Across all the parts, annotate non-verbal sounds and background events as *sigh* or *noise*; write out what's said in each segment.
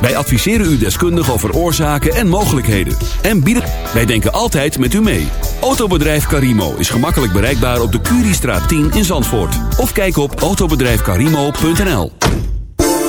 Wij adviseren u deskundig over oorzaken en mogelijkheden. En bieden... Wij denken altijd met u mee. Autobedrijf Carimo is gemakkelijk bereikbaar op de Curiestraat 10 in Zandvoort. Of kijk op autobedrijfcarimo.nl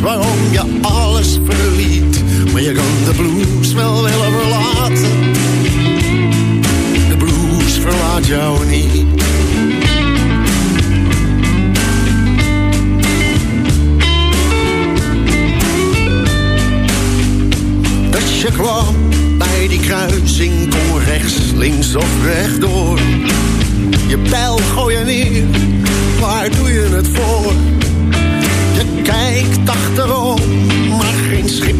Waarom je alles verliet. Maar je kan de blues wel willen verlaten. De blues verlaat jou niet. Dus je kwam bij die kruising, kon rechts, links of rechtdoor. Je pijl gooi je neer, waar doe je het voor? Kijkt achterom, maar geen schip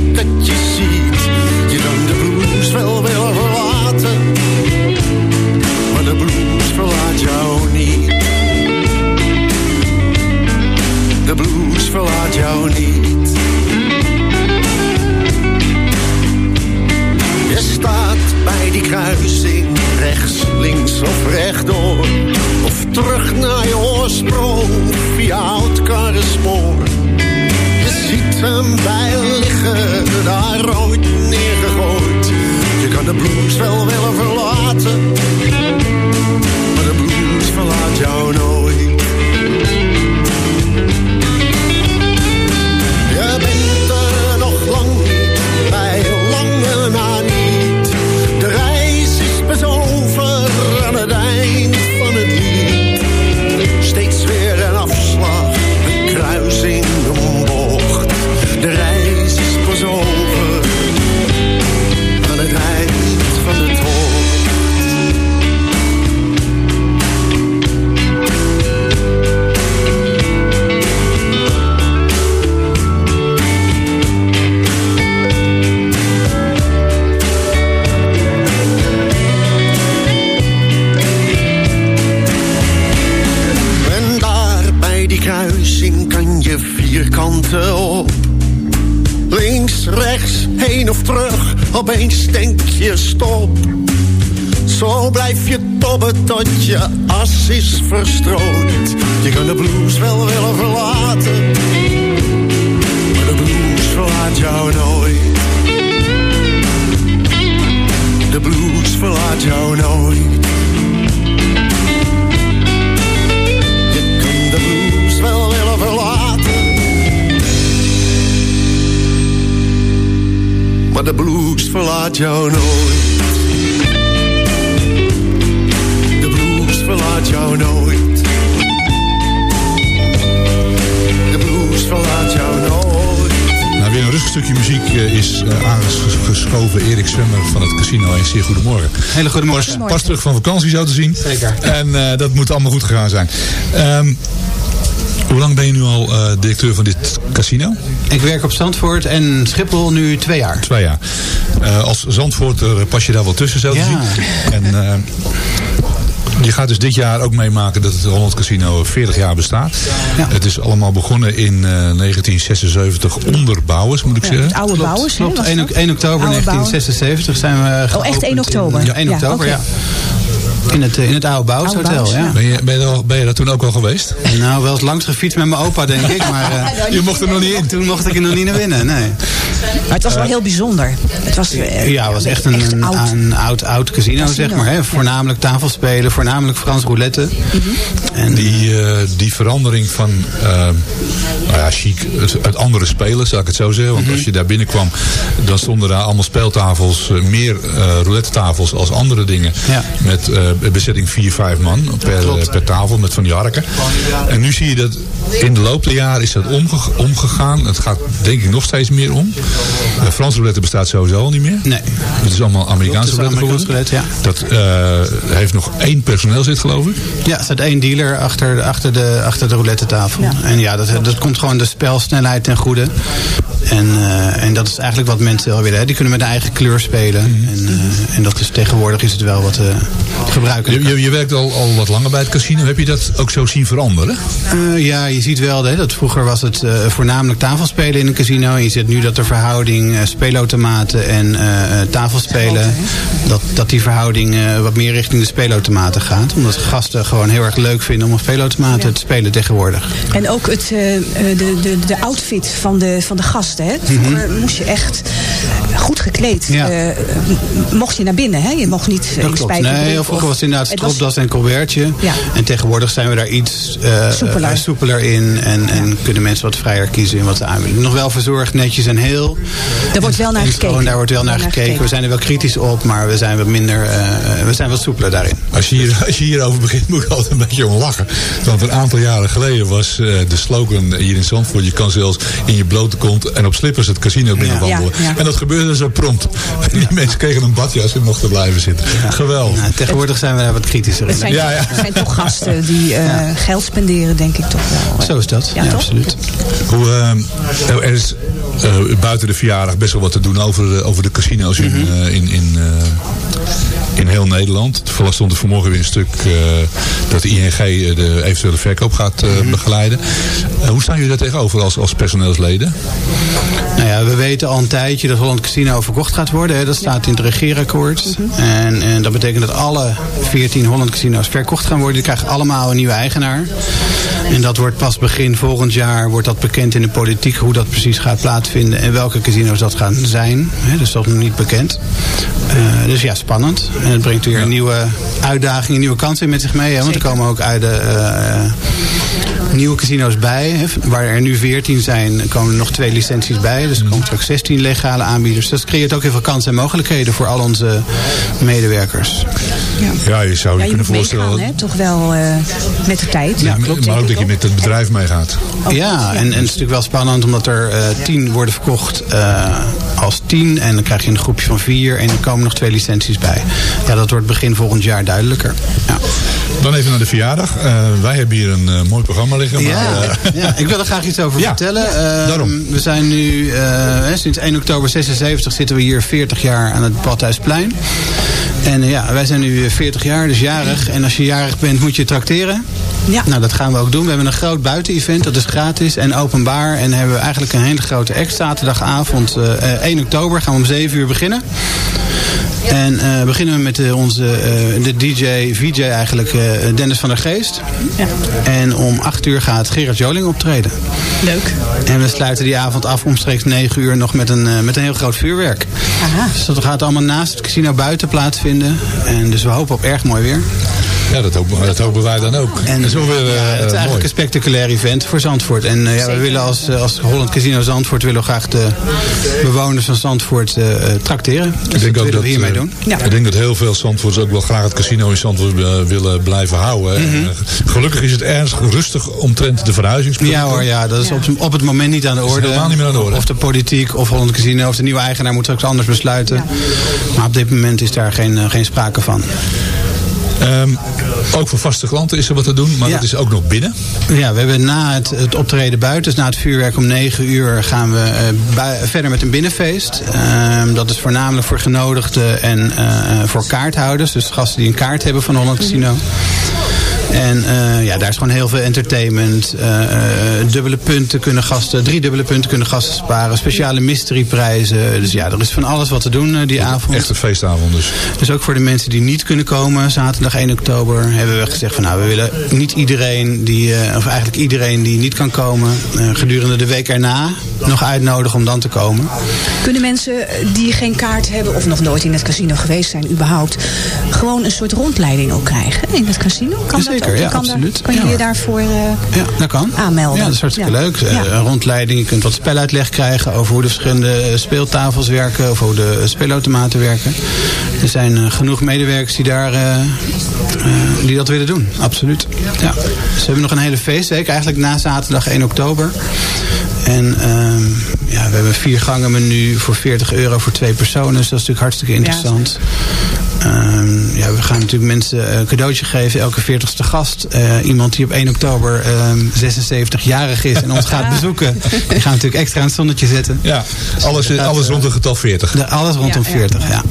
Maar de blues verlaat jou nooit. De blues verlaat jou nooit. De blues verlaat jou nooit. Nou, weer een rustig stukje muziek eh, is eh, aangeschoven. Erik Zwemmer van het casino en zeer goedemorgen. Hele goede morgen. Pas, pas terug van vakantie zo te zien. Zeker. En eh, dat moet allemaal goed gegaan zijn. Ehm, hoe lang ben je nu al eh, directeur van dit casino? Ik werk op Zandvoort en Schiphol nu twee jaar. Twee jaar. Eh, als Zandvoorter pas je daar wel tussen zo te Ja. zien. En eh, je gaat dus dit jaar ook meemaken dat het Holland Casino 40 jaar bestaat. Ja. Het is allemaal begonnen in eh, 1976 onder bouwers, moet ik zeggen. Het oude bouwers, Klopt, was 1, dat? 1 oktober Oude 1976 zijn we Oh, echt geopend 1 oktober? in- Ja, 1 Ja, oktober, ja. In het, eh, in het Oude Bouws Hotel, ja. Ben je, ben, je al- ben je daar toen ook al geweest? Nou, wel eens langs gefietst met mijn opa, denk ik. Maar *laughs* eh, Je mocht er nog niet in. toen mocht ik er nog niet naar binnen, nee. Maar het was wel heel bijzonder. Het was, eh, Ja, het was echt een, een, oud. een oud, oud casino, Casino, zeg maar. Hè. Voornamelijk tafelspelen, voornamelijk Frans roulette. En, Die, eh, die verandering van eh, nou ja, chic, het, het andere spelen, zou ik het zo zeggen. Want Mhm. als je daar binnenkwam, dan stonden daar allemaal speeltafels, meer eh roulette tafels als andere dingen. Ja. Met bezetting 4, 5 man per, eh, per tafel met van die harken. En nu zie je dat in de loop der jaren is dat omge- omgegaan. Het gaat denk ik nog steeds meer om. Uh, Frans roulette bestaat sowieso al niet meer. Nee. Het is allemaal Amerikaanse roulette geworden. Dat eh, heeft nog één personeelslid geloof ik. Ja, er staat één dealer achter, de- achter, de, achter de roulette tafel. Ja. En ja, dat, dat komt gewoon de spelsnelheid ten goede. En, eh, en dat is eigenlijk wat mensen wel willen. Hè. Die kunnen met een eigen kleur spelen. En, eh, en dat is tegenwoordig is het wel wat eh gebruikelijk. Je, je, je werkt al, al wat langer bij het casino. Heb je dat ook zo zien veranderen? Eh, ja, je ziet wel hè, dat vroeger was het eh, voornamelijk tafelspelen in een casino. En je ziet nu dat de verhouding eh, speelautomaten en eh, eh, tafelspelen... Dat, dat die verhouding eh, wat meer richting de speelautomaten gaat. Omdat gasten gewoon heel erg leuk vinden om op speelautomaten Ja. te spelen tegenwoordig. En ook het, eh, eh, de, de, de outfit van de, van de gasten. Hè? Vroeger moest je echt goed gekleed. Ja. eh, mocht je naar binnen. Hè? Je mocht niet eh, Dat in klopt. Nee, vroeger of- was het inderdaad was- stropdas en colbertje. Ja. En tegenwoordig zijn we daar iets eh, Soepeler. soepeler in. En, en kunnen mensen wat vrijer kiezen in wat ze aanbieden. Nog wel verzorgd, netjes en heel. Daar wordt wel naar En gekeken. Gewoon, daar wordt wel naar gekeken. We zijn er wel kritisch op, maar we zijn wat minder, eh, we zijn wat soepeler daarin. Als je, hier, als je hierover begint, moet ik altijd een beetje om lachen. Want een aantal jaren geleden was eh, de slogan hier in Zandvoort... je kan zelfs in je blote kont en op slippers het casino binnenwandelen. Ja, ja. En dat gebeurde zo prompt. *laughs* Die mensen kregen een badjas en mochten blijven zitten. Geweldig. Nou, tegenwoordig zijn we daar wat kritischer in. Het zijn, Ja, ja. zijn toch gasten die eh, geld spenderen, denk ik toch wel. Zo is dat, ja, toch? absoluut. Hoe, eh, er is eh, buiten de verjaardag best wel wat te doen over, de- over de casino's in, Mhm. eh, in, in, eh, in heel Nederland. Toevallig stond er vanmorgen weer een stuk eh, dat de ING eh, de eventuele verkoop gaat eh, Mhm. begeleiden. Eh, hoe staan jullie daar tegenover als, als personeelsleden? Nou ja, we weten al een tijdje dat Holland Casino verkocht gaat worden. Dat staat in het regeerakkoord. en, en dat betekent dat alle 14 Holland Casino's verkocht gaan worden. Die krijgen allemaal een nieuwe eigenaar. En dat wordt pas begin volgend jaar wordt dat bekend in de politiek hoe dat precies gaat plaatsvinden en welke casino's dat gaan zijn. Dus dat is nog niet bekend. Eh, dus ja, spannend. En het brengt weer een nieuwe uitdaging, een nieuwe kansen met zich mee. Hè, want er komen ook uit de eh, nieuwe casino's bij. Hè. Waar er nu 14 zijn, komen er nog twee licenties bij. Dus er komen straks 16 legale aanbieders. Dus dat creëert ook heel veel kansen en mogelijkheden voor al onze medewerkers. Ja, je zou je, Ja, je kunnen voorstellen... meegaan, hè? toch wel eh, met de tijd. Ja, klopt. maar ook dat je met het bedrijf meegaat. Ja, en, en het is natuurlijk wel spannend omdat er eh, tien worden verkocht eh, als tien. En dan krijg je een groepje van vier en er komen nog twee licenties bij. Ja, dat wordt begin volgend jaar duidelijker. Ja, Dan even naar de verjaardag. Eh, wij hebben hier een eh, mooi programma liggen. Maar, ja, eh, ja, ik wil er graag iets over *laughs* Ja, vertellen. ja, Eh, daarom. We zijn nu, hè, sinds 1 oktober 76 zitten we hier 40 jaar aan het Badhuisplein. En ja, wij zijn nu eh, 40 jaar, dus jarig. En als je jarig bent moet je trakteren. Ja. Nou, dat gaan we ook doen. We hebben een groot buitenevent, dat is gratis en openbaar. En hebben we eigenlijk een hele grote act. Zaterdagavond eh, eh, 1 oktober gaan we om 7 uur beginnen. En eh, beginnen we met eh, onze eh, de DJ, VJ eigenlijk, eh, Dennis van der Geest. Ja. En om 8 uur gaat Gerard Joling optreden. Leuk. En we sluiten die avond af omstreeks 9 uur nog met een, eh, met een heel groot vuurwerk. Aha. Dus dat gaat allemaal naast het casino buiten plaatsvinden. En dus we hopen op erg mooi weer. Ja, dat hopen, dat hopen wij dan ook. En dat is wel weer eh, ja, het is mooi. eigenlijk een spectaculair event voor Zandvoort. En eh, ja, we willen als, eh, als Holland Casino Zandvoort willen we graag de bewoners van Zandvoort eh, eh, trakteren. Dus Ik dat denk ook dat, we hiermee eh, doen. Ja. Ik denk dat heel veel Zandvoorts ook wel graag het casino in Zandvoort eh, willen blijven houden. Mhm. En, eh, gelukkig is het ernstig rustig omtrent de verhuizingsplan. Ja hoor, ja, dat is op, op het moment niet aan de orde. helemaal niet meer aan de orde. Of de politiek of Holland Casino of de nieuwe eigenaar moet ook anders besluiten. Maar op dit moment is daar geen, eh, geen sprake van. Ehm, ook voor vaste klanten is er wat te doen, maar Ja. dat is ook nog binnen. Ja, we hebben na het, het optreden buiten, dus na het vuurwerk om 9 uur, gaan we eh, verder met een binnenfeest. Ehm, dat is voornamelijk voor genodigden en eh, voor kaarthouders. Dus gasten die een kaart hebben van Holland Casino. En eh, ja, daar is gewoon heel veel entertainment. eh, eh, dubbele punten kunnen gasten, drie dubbele punten kunnen gasten sparen. Speciale mysteryprijzen. Dus ja, er is van alles wat te doen die avond. Echt een feestavond dus. Dus ook voor de mensen die niet kunnen komen, zaterdag 1 oktober, hebben we gezegd van nou, we willen niet iedereen die, eh, of eigenlijk iedereen die niet kan komen, eh, gedurende de week erna nog uitnodigen om dan te komen. Kunnen mensen die geen kaart hebben of nog nooit in het casino geweest zijn überhaupt, gewoon een soort rondleiding ook krijgen in het casino? Kan dat ja, kan daar- absoluut. kan je Ja, je daarvoor... eh, Ja, dat kan. Aanmelden. Ja, dat is hartstikke leuk. Eh. Een rondleiding, je kunt wat speluitleg krijgen over hoe de verschillende speeltafels werken of hoe de speelautomaten werken. Er zijn eh, genoeg medewerkers die, daar, eh, eh, die dat willen doen, absoluut. Ja. Dus we hebben nog een hele feestweek, eigenlijk na zaterdag 1 oktober. En ehm, ja, we hebben vier gangen menu voor 40 euro voor twee personen. Dus dat is natuurlijk hartstikke interessant. Ehm, ja, we gaan natuurlijk mensen een cadeautje geven. Elke 40ste gast. Eh, iemand die op 1 oktober ehm 76-jarig is en ons gaat bezoeken. Die gaan we natuurlijk extra aan het zonnetje zetten. Ja, alles, gaat, alles eh, rond het getal 40. De, alles rondom Ja, ja. 40, ja.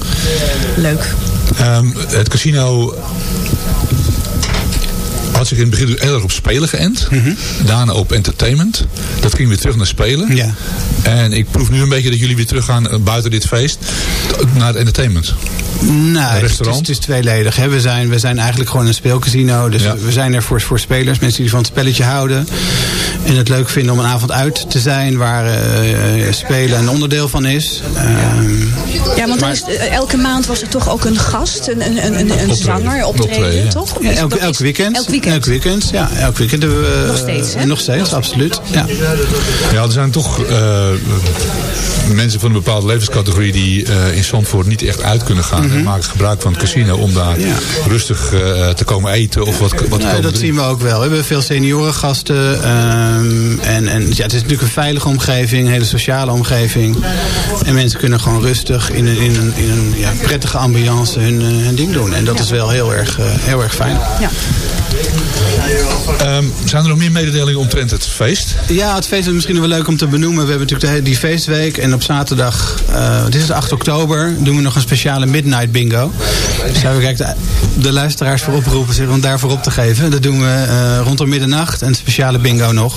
leuk. Ehm, het casino had zich in het begin heel erg op spelen geënt. Daarna op entertainment. Dat ging weer terug naar spelen. Ja. En ik proef nu een beetje dat jullie weer teruggaan eh, buiten dit feest naar het entertainment. Nou, het is, restaurant? het is tweeledig. Hè. We, zijn, we zijn eigenlijk gewoon een speelcasino. Dus Ja. we zijn er voor, voor spelers, mensen die van het spelletje houden. En het leuk vinden om een avond uit te zijn waar eh, eh, spelen een onderdeel van is. Ehm, Ja, want dan Maar- is, elke maand was er toch ook een gast, een, een, een, een, een Optreden. zanger, optreden, Optreden, ja. toch? Ja, elk, weekend. Elk weekend. Elk weekend, ja. Elk weekend hebben we... Nog steeds, hè? Nog steeds, absoluut. Ja. Ja, er zijn toch eh, mensen van een bepaalde levenscategorie die eh, in Zandvoort niet echt uit kunnen gaan. En maken gebruik van het casino om daar. Ja. rustig eh, te komen eten of wat, wat te Nou, komen dat zien we ook wel. We hebben veel seniorengasten. ehm en en ja, het is natuurlijk een veilige omgeving, een hele sociale omgeving. En mensen kunnen gewoon rustig in een, in een, in een ja, prettige ambiance hun, hun ding doen. En dat is wel heel erg, heel erg fijn. Ja. Ehm, zijn er nog meer mededelingen omtrent het feest? Ja, het feest is misschien wel leuk om te benoemen. We hebben natuurlijk die feestweek. En op zaterdag, eh dit is de 8 oktober, doen we nog een speciale midnight bingo. Dus daar wil ik de, de luisteraars voor oproepen zich om daarvoor op te geven. Dat doen we eh, rondom middernacht. En een speciale bingo nog.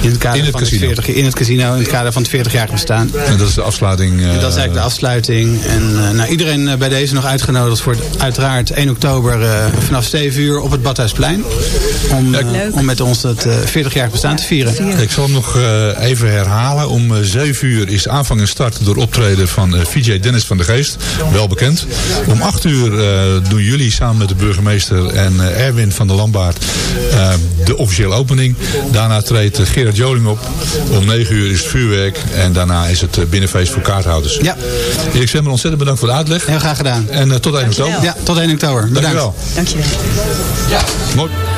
In het kader In het van casino? het 40, in het casino, in het kader van het 40-jarig bestaan. En dat is de afsluiting. eh, dat is eigenlijk de afsluiting. En eh, nou, iedereen eh, bij deze nog uitgenodigd voor het- uiteraard 1 oktober eh, vanaf 7 uur op het Badhuisplein. Om, eh, om met ons het eh 40-jarig bestaan te vieren. Ik zal hem nog eh, even herhalen. Om eh, 7 uur is de aanvang en start door optreden van eh, VJ Dennis van de Geest. Wel bekend. Om 8 uur eh, doen jullie samen met de burgemeester en eh, Erwin van der Lambaard eh, de officiële opening. Daarna treedt eh, Gerard Joling op. Om 9 uur is het vuurwerk. En daarna is het eh, binnenfeest voor kaarthouders. Ja, Erik Zwemmer, ontzettend bedankt voor de uitleg. heel graag gedaan. En eh, tot 1 oktober. Ja, tot 1 oktober. Bedankt. Dankjewel. Dankjewel. Mooi. Oh.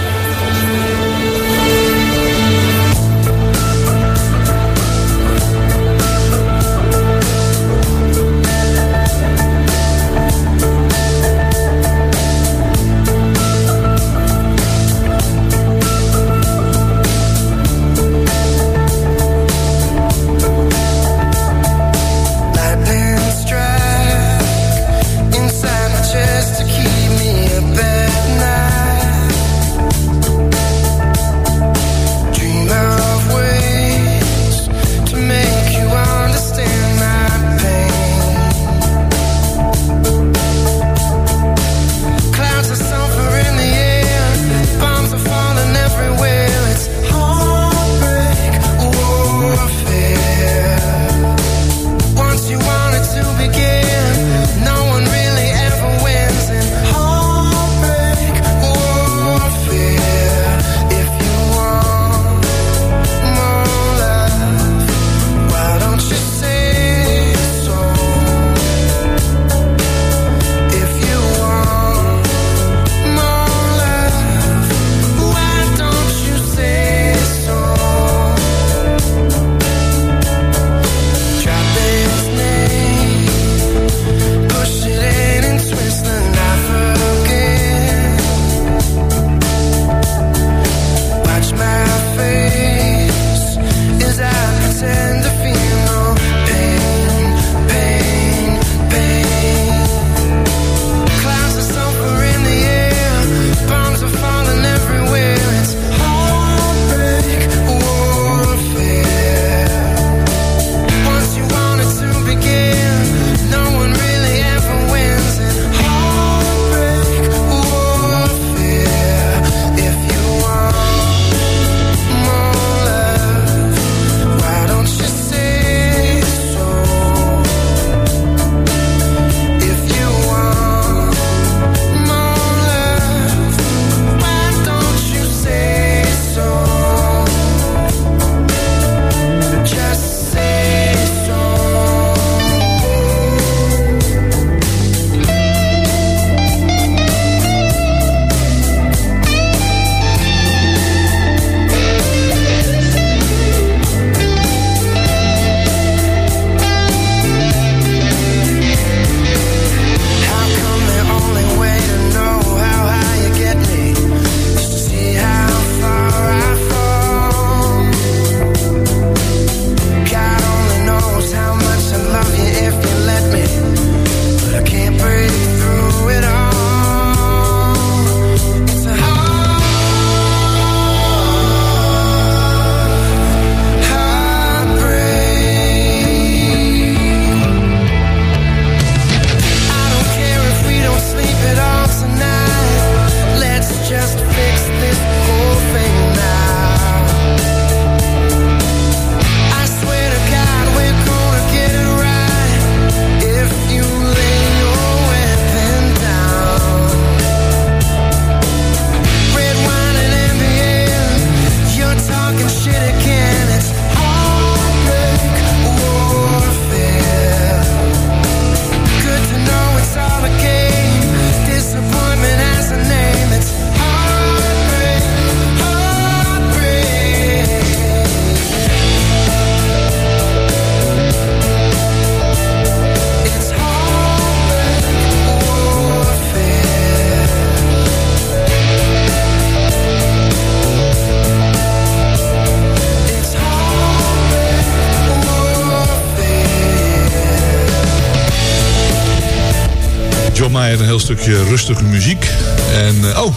Heel stukje rustige muziek. En, eh, oh,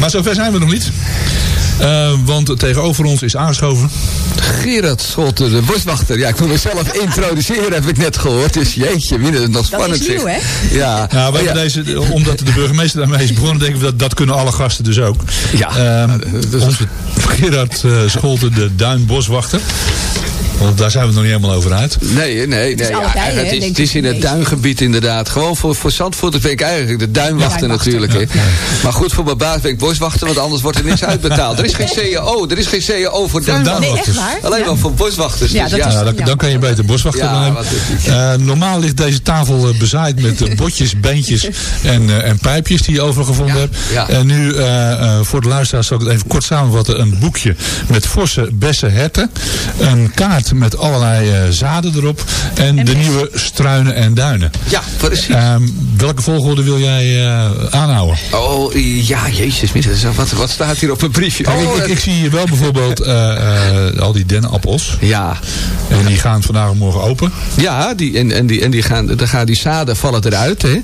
maar zover zijn we nog niet. Eh, want tegenover ons is aangeschoven. Gerard Scholten, de boswachter. Ja, ik moet mezelf *laughs* introduceren, heb ik net gehoord. Dus jeetje, wie het nog spannend is nieuw, hè? Ja, Ja, we Oh, hebben deze, omdat de burgemeester daarmee is begonnen, denken we dat dat kunnen alle gasten dus ook. Ja. Ehm, dus- Gerard eh Scholten, de duinboswachter. Want daar zijn we het nog niet helemaal over uit. Nee, nee, nee. is ja, allebei, hè, het is, het is in het duingebied inderdaad. Gewoon voor, voor Zandvoort ben ik eigenlijk de duinwachter natuurlijk. Hè. Maar goed, voor mijn baas ben ik boswachter, want anders wordt er niks uitbetaald. Er is geen CAO, er is geen CAO voor duinwachters. Nee, echt waar? Alleen Ja. maar voor boswachters. Ja, dus dat ja. is- Ja, dan, dan kan je beter boswachter Ja, dan het? Eh, normaal ligt deze tafel eh, bezaaid met eh, botjes, beentjes en, eh, en pijpjes die je overal gevonden Ja, hebt. ja. En nu, eh, eh, voor de luisteraars zal ik het even kort samenvatten. Een boekje met vossen, bessen, herten. Een kaart met allerlei eh, zaden erop. En, de nieuwe struinen en duinen. Ja, precies. Ehm, welke volgorde wil jij eh, aanhouden? Oh, ja, jezus, wat, wat staat hier op mijn briefje? Oh, ik, ik, ik zie hier wel bijvoorbeeld eh, al die dennenappels. ja, En die gaan vandaag en morgen open. Ja, die, en, en, die, en die, gaan, dan gaan die zaden vallen eruit. Hè.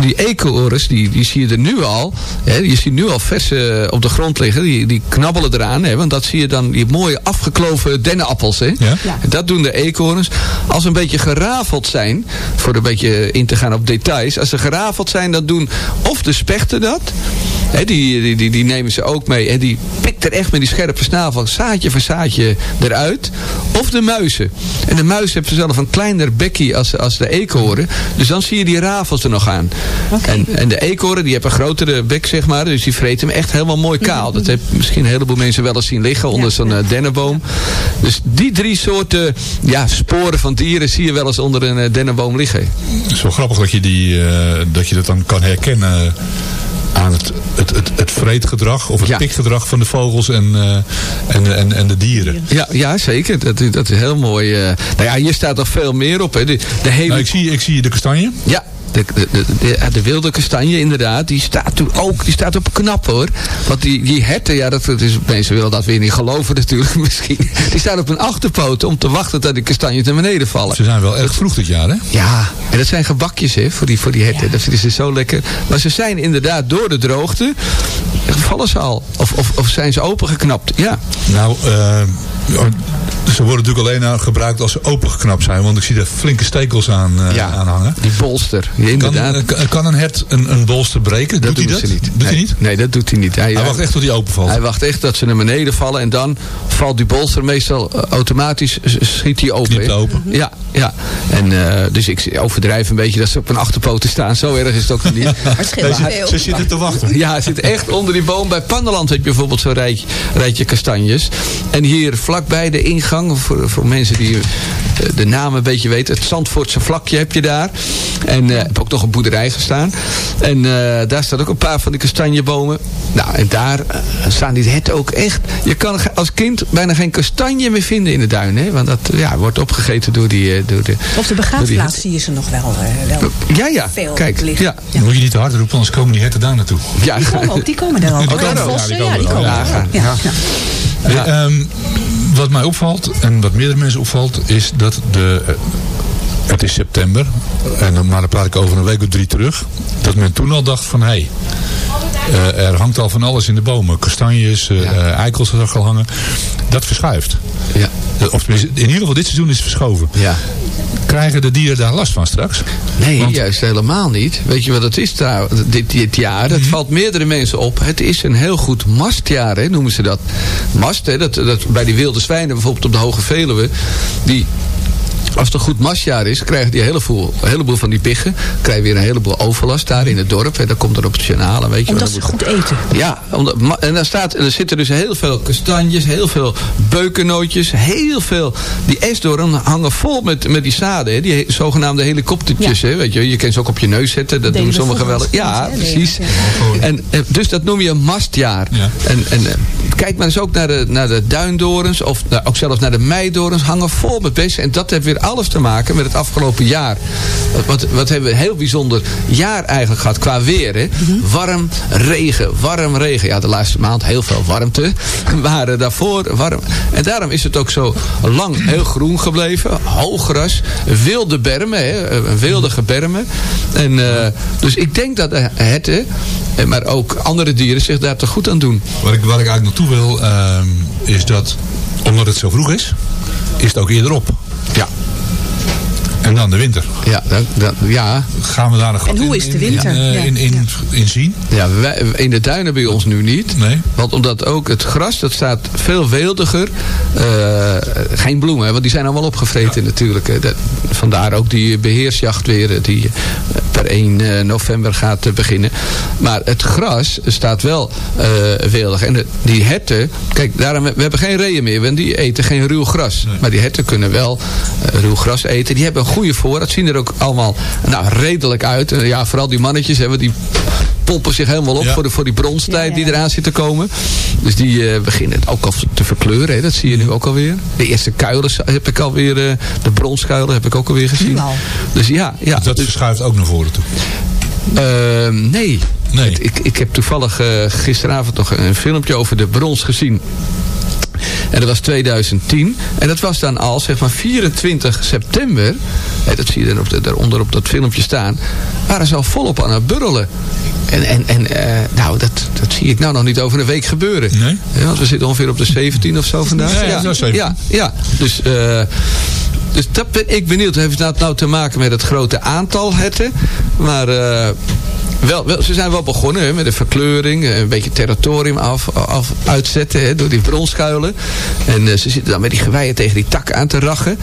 Die eekhoorns, die, die zie je er nu al. Hè. Je ziet nu al vers eh, op de grond liggen. Die, die knabbelen eraan. Hè. Want dat zie je dan, die mooie afgekloven dennenappels. Hè. Ja. Ja. Dat doen de eekhoorns. Als ze een beetje gerafeld zijn, voor een beetje in te gaan op details. Als ze gerafeld zijn, dan doen of de spechten dat. Hè, die, die, die, die nemen ze ook mee. En die pikt er echt met die scherpe snavel zaadje voor zaadje eruit. Of de muizen. En de muizen hebben zelf een kleiner bekkie als, als de eekhoorn. Dus dan zie je die rafels er nog aan. En, en de eekhoorn die hebben een grotere bek, zeg maar. Dus die vreten hem echt helemaal mooi kaal. Dat hebben misschien een heleboel mensen wel eens zien liggen onder zo'n eh, dennenboom. Dus die drie soorten ja, sporen van dieren zie je wel eens onder een eh, dennenboom liggen. Het is wel grappig dat je, die, eh, dat, je dat dan kan herkennen aan het, het, het, het vreetgedrag of het Ja. pikgedrag van de vogels en, eh, en, en, en de dieren. Ja, ja zeker. Dat, is- dat is heel mooi. eh. nou ja, hier staat nog veel meer op. Hè. De, de hele... Nou, ik, zie, ik zie de kastanje. Ja, de, de, de, de, de wilde kastanje inderdaad, die staat toen ook, die staat op knap hoor. Want die, die herten, ja, dat, dat is, mensen willen dat weer niet geloven natuurlijk *laughs* misschien. Die staan op hun achterpoten om te wachten tot die kastanjes naar beneden vallen. Ze zijn wel erg vroeg dit jaar, hè? Ja, en dat zijn gebakjes hè, voor die, voor die herten. Dat vinden ze zo lekker. Maar ze zijn inderdaad door de droogte, vallen ze al. Of, of, of zijn ze opengeknapt, ja. Nou, eh, ze worden natuurlijk alleen nou gebruikt als ze opengeknapt zijn. Want ik zie daar flinke stekels aan, eh, ja, aan hangen. die bolster, inderdaad. eh, kan- kan een hert een, een bolster breken? dat doet doen hij dat? ze niet. Doet nee, hij niet? Nee, dat doet hij niet. Hij, Hij wacht echt tot hij open valt. Hij wacht echt dat ze naar beneden vallen en dan valt die bolster meestal eh, automatisch schiet hij open. Knipt open. Ja, ja. En, eh, dus ik overdrijf een beetje dat ze op een achterpoten staan. Zo erg is het ook niet. *laughs* Ze, ze zitten te wachten. Ja, het zit echt onder die boom. Bij Panderland heb je bijvoorbeeld zo'n rijtje, rijtje kastanjes. En hier vlakbij de ingang, voor, voor mensen die eh, de naam een beetje weten. Het Zandvoortse vlakje heb je daar. En eh heb ook nog een boerderij gestaan. En eh, daar staan ook een paar van die kastanjebomen. Nou, en daar staan die herten ook echt. Je kan als kind bijna geen kastanje meer vinden in de duin. Hè? Want dat ja, wordt opgegeten door die... door de, Op de die begraafplaats zie je ze nog wel, wel Ja, ja. veel Kijk, liggen. ja. Dan moet je niet te hard roepen, anders komen die herten daar naartoe. Ja, Die komen ook, die komen er ook. Die Oh, komen de er ook. vossen, Ja, die ja, die komen komen ook. ook. Ja, ja. Eh, ehm, wat mij opvalt, en wat meerdere mensen opvalt, is dat de... eh, het is september, en maar dan praat ik over een week of drie terug. Dat men toen al dacht van, hé, hey, eh, er hangt al van alles in de bomen. Kastanjes, eikels zag al hangen. Dat verschuift. Ja. Of in ieder geval dit seizoen is verschoven. Ja. Krijgen de dieren daar last van straks? Nee, Want- juist helemaal niet. Weet je wat het is trouw- dit, dit jaar? Mhm. Dat valt meerdere mensen op. Het is een heel goed mastjaar, hè, noemen ze dat. Mast, hè, dat, dat, bij die wilde zwijnen bijvoorbeeld op de Hoge Veluwe. Die, als het een goed mastjaar is, krijgen die een heleboel, een heleboel van die piggen. Krijgen weer een heleboel overlast daar in het dorp. En dan komt er op het journaal. en Weet je, Omdat wel, ze goed eten. ja, omdat, en daar staat, en er zitten dus heel veel kastanjes, heel veel beukennootjes, heel veel. Die esdoornen hangen vol met, met die zaden, hè, die zogenaamde helikoptertjes. Ja. Hè, weet je, je kan ze ook op je neus zetten, dat Deden doen sommigen wel. Ja, precies. en, dus dat noem je een mastjaar. Ja. En, en eh, kijk, maar eens ook naar de, naar de duindorens. Of nou, ook zelfs naar de meidorens. Hangen vol met bessen. En dat heeft weer alles te maken met het afgelopen jaar. Wat, wat hebben we een heel bijzonder jaar eigenlijk gehad qua weer. Hè? Warm, regen, warm, regen. Ja, de laatste maand heel veel warmte. *laughs* Maar eh, daarvoor warm. En daarom is het ook zo lang heel groen gebleven. Hoog gras. Wilde bermen. Hè? eh, Wilde bermen. En, eh, dus ik denk dat herten, eh, maar ook andere dieren zich daar te goed aan doen. Waar ik, waar ik eigenlijk naartoe wil, ehm, is dat omdat het zo vroeg is, is het ook eerder op. Ja. En dan de winter. Ja, dan, dan- ja. Gaan we daar nog En wat hoe in- is de in- winter? In, eh, Ja, in, in, in zien? Ja, wij, in de duinen bij ons nu niet. Nee. Want omdat ook het gras, dat staat veel weeldiger. Eh, geen bloemen, want die zijn allemaal opgevreten natuurlijk. Dat- vandaar ook die beheersjacht weer eh, die per 1 eh, november gaat beginnen. Maar het gras staat wel eh weeldig. En de- die herten, kijk, daarom, we hebben geen reeën meer. Want die eten geen ruw gras. Maar die herten kunnen wel eh, ruw gras eten. Die hebben een goede voorraad. Zien er ook allemaal nou, redelijk uit. En ja, vooral die mannetjes hebben die pompen zich helemaal op Ja. voor, de, voor die bronstijd Ja, die eraan zit te komen. Dus die eh, beginnen het ook al te verkleuren. Hè. Dat zie je nu ook alweer. De eerste kuilen heb ik alweer, eh de bronskuilen heb ik ook alweer gezien. Dus ja, ja. Dat dus, verschuift ook naar voren toe. Ehm, nee. Nee. Het- ik, ik heb toevallig eh, gisteravond nog een filmpje over de brons gezien. En dat was 2010. En dat was dan al, zeg maar, 24 september. Hè, dat zie je dan op de, daaronder op dat filmpje staan. Waren ze al volop aan het burrelen. En, en, en eh, nou, dat, dat zie ik nou nog niet over een week gebeuren. Nee? Ja, want we zitten ongeveer op de 17 of zo vandaag. Ja, ja, dat is 17. ja, ja. Dus, eh, dus dat ben ik benieuwd. Heeft dat nou te maken met het grote aantal herten? Maar eh, wel, wel, ze zijn wel begonnen hè, met de verkleuring. eh, Een beetje territorium af, af, uitzetten hè, door die bronskuilen. En eh, ze zitten dan met die geweien tegen die takken aan te rachen.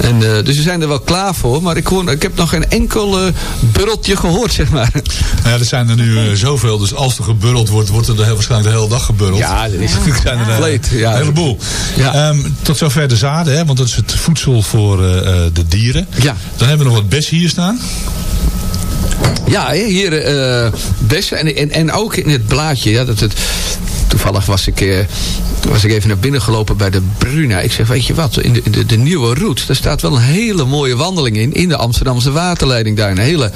En, eh, dus ze zijn er wel klaar voor. Maar ik, hoor, ik heb nog geen enkel eh burreltje gehoord, zeg maar. Nou ja, er zijn er nu zoveel. Dus als er geburreld wordt, wordt er heel waarschijnlijk de hele dag geburreld. Ja, dat is *laughs* Er zijn er ja. een heleboel. Ja. Ehm, tot zover de zaden, hè, want dat is het voedsel voor de dieren. Ja. Dan hebben we nog wat bessen hier staan. Ja, hier eh bessen. En, en, en ook in het blaadje. Ja, dat het, toevallig was ik, eh, was ik even naar binnen gelopen bij de Bruna. Ik zeg, weet je wat, in de, de, de nieuwe route, daar staat wel een hele mooie wandeling in. In de Amsterdamse waterleiding daar. Een hele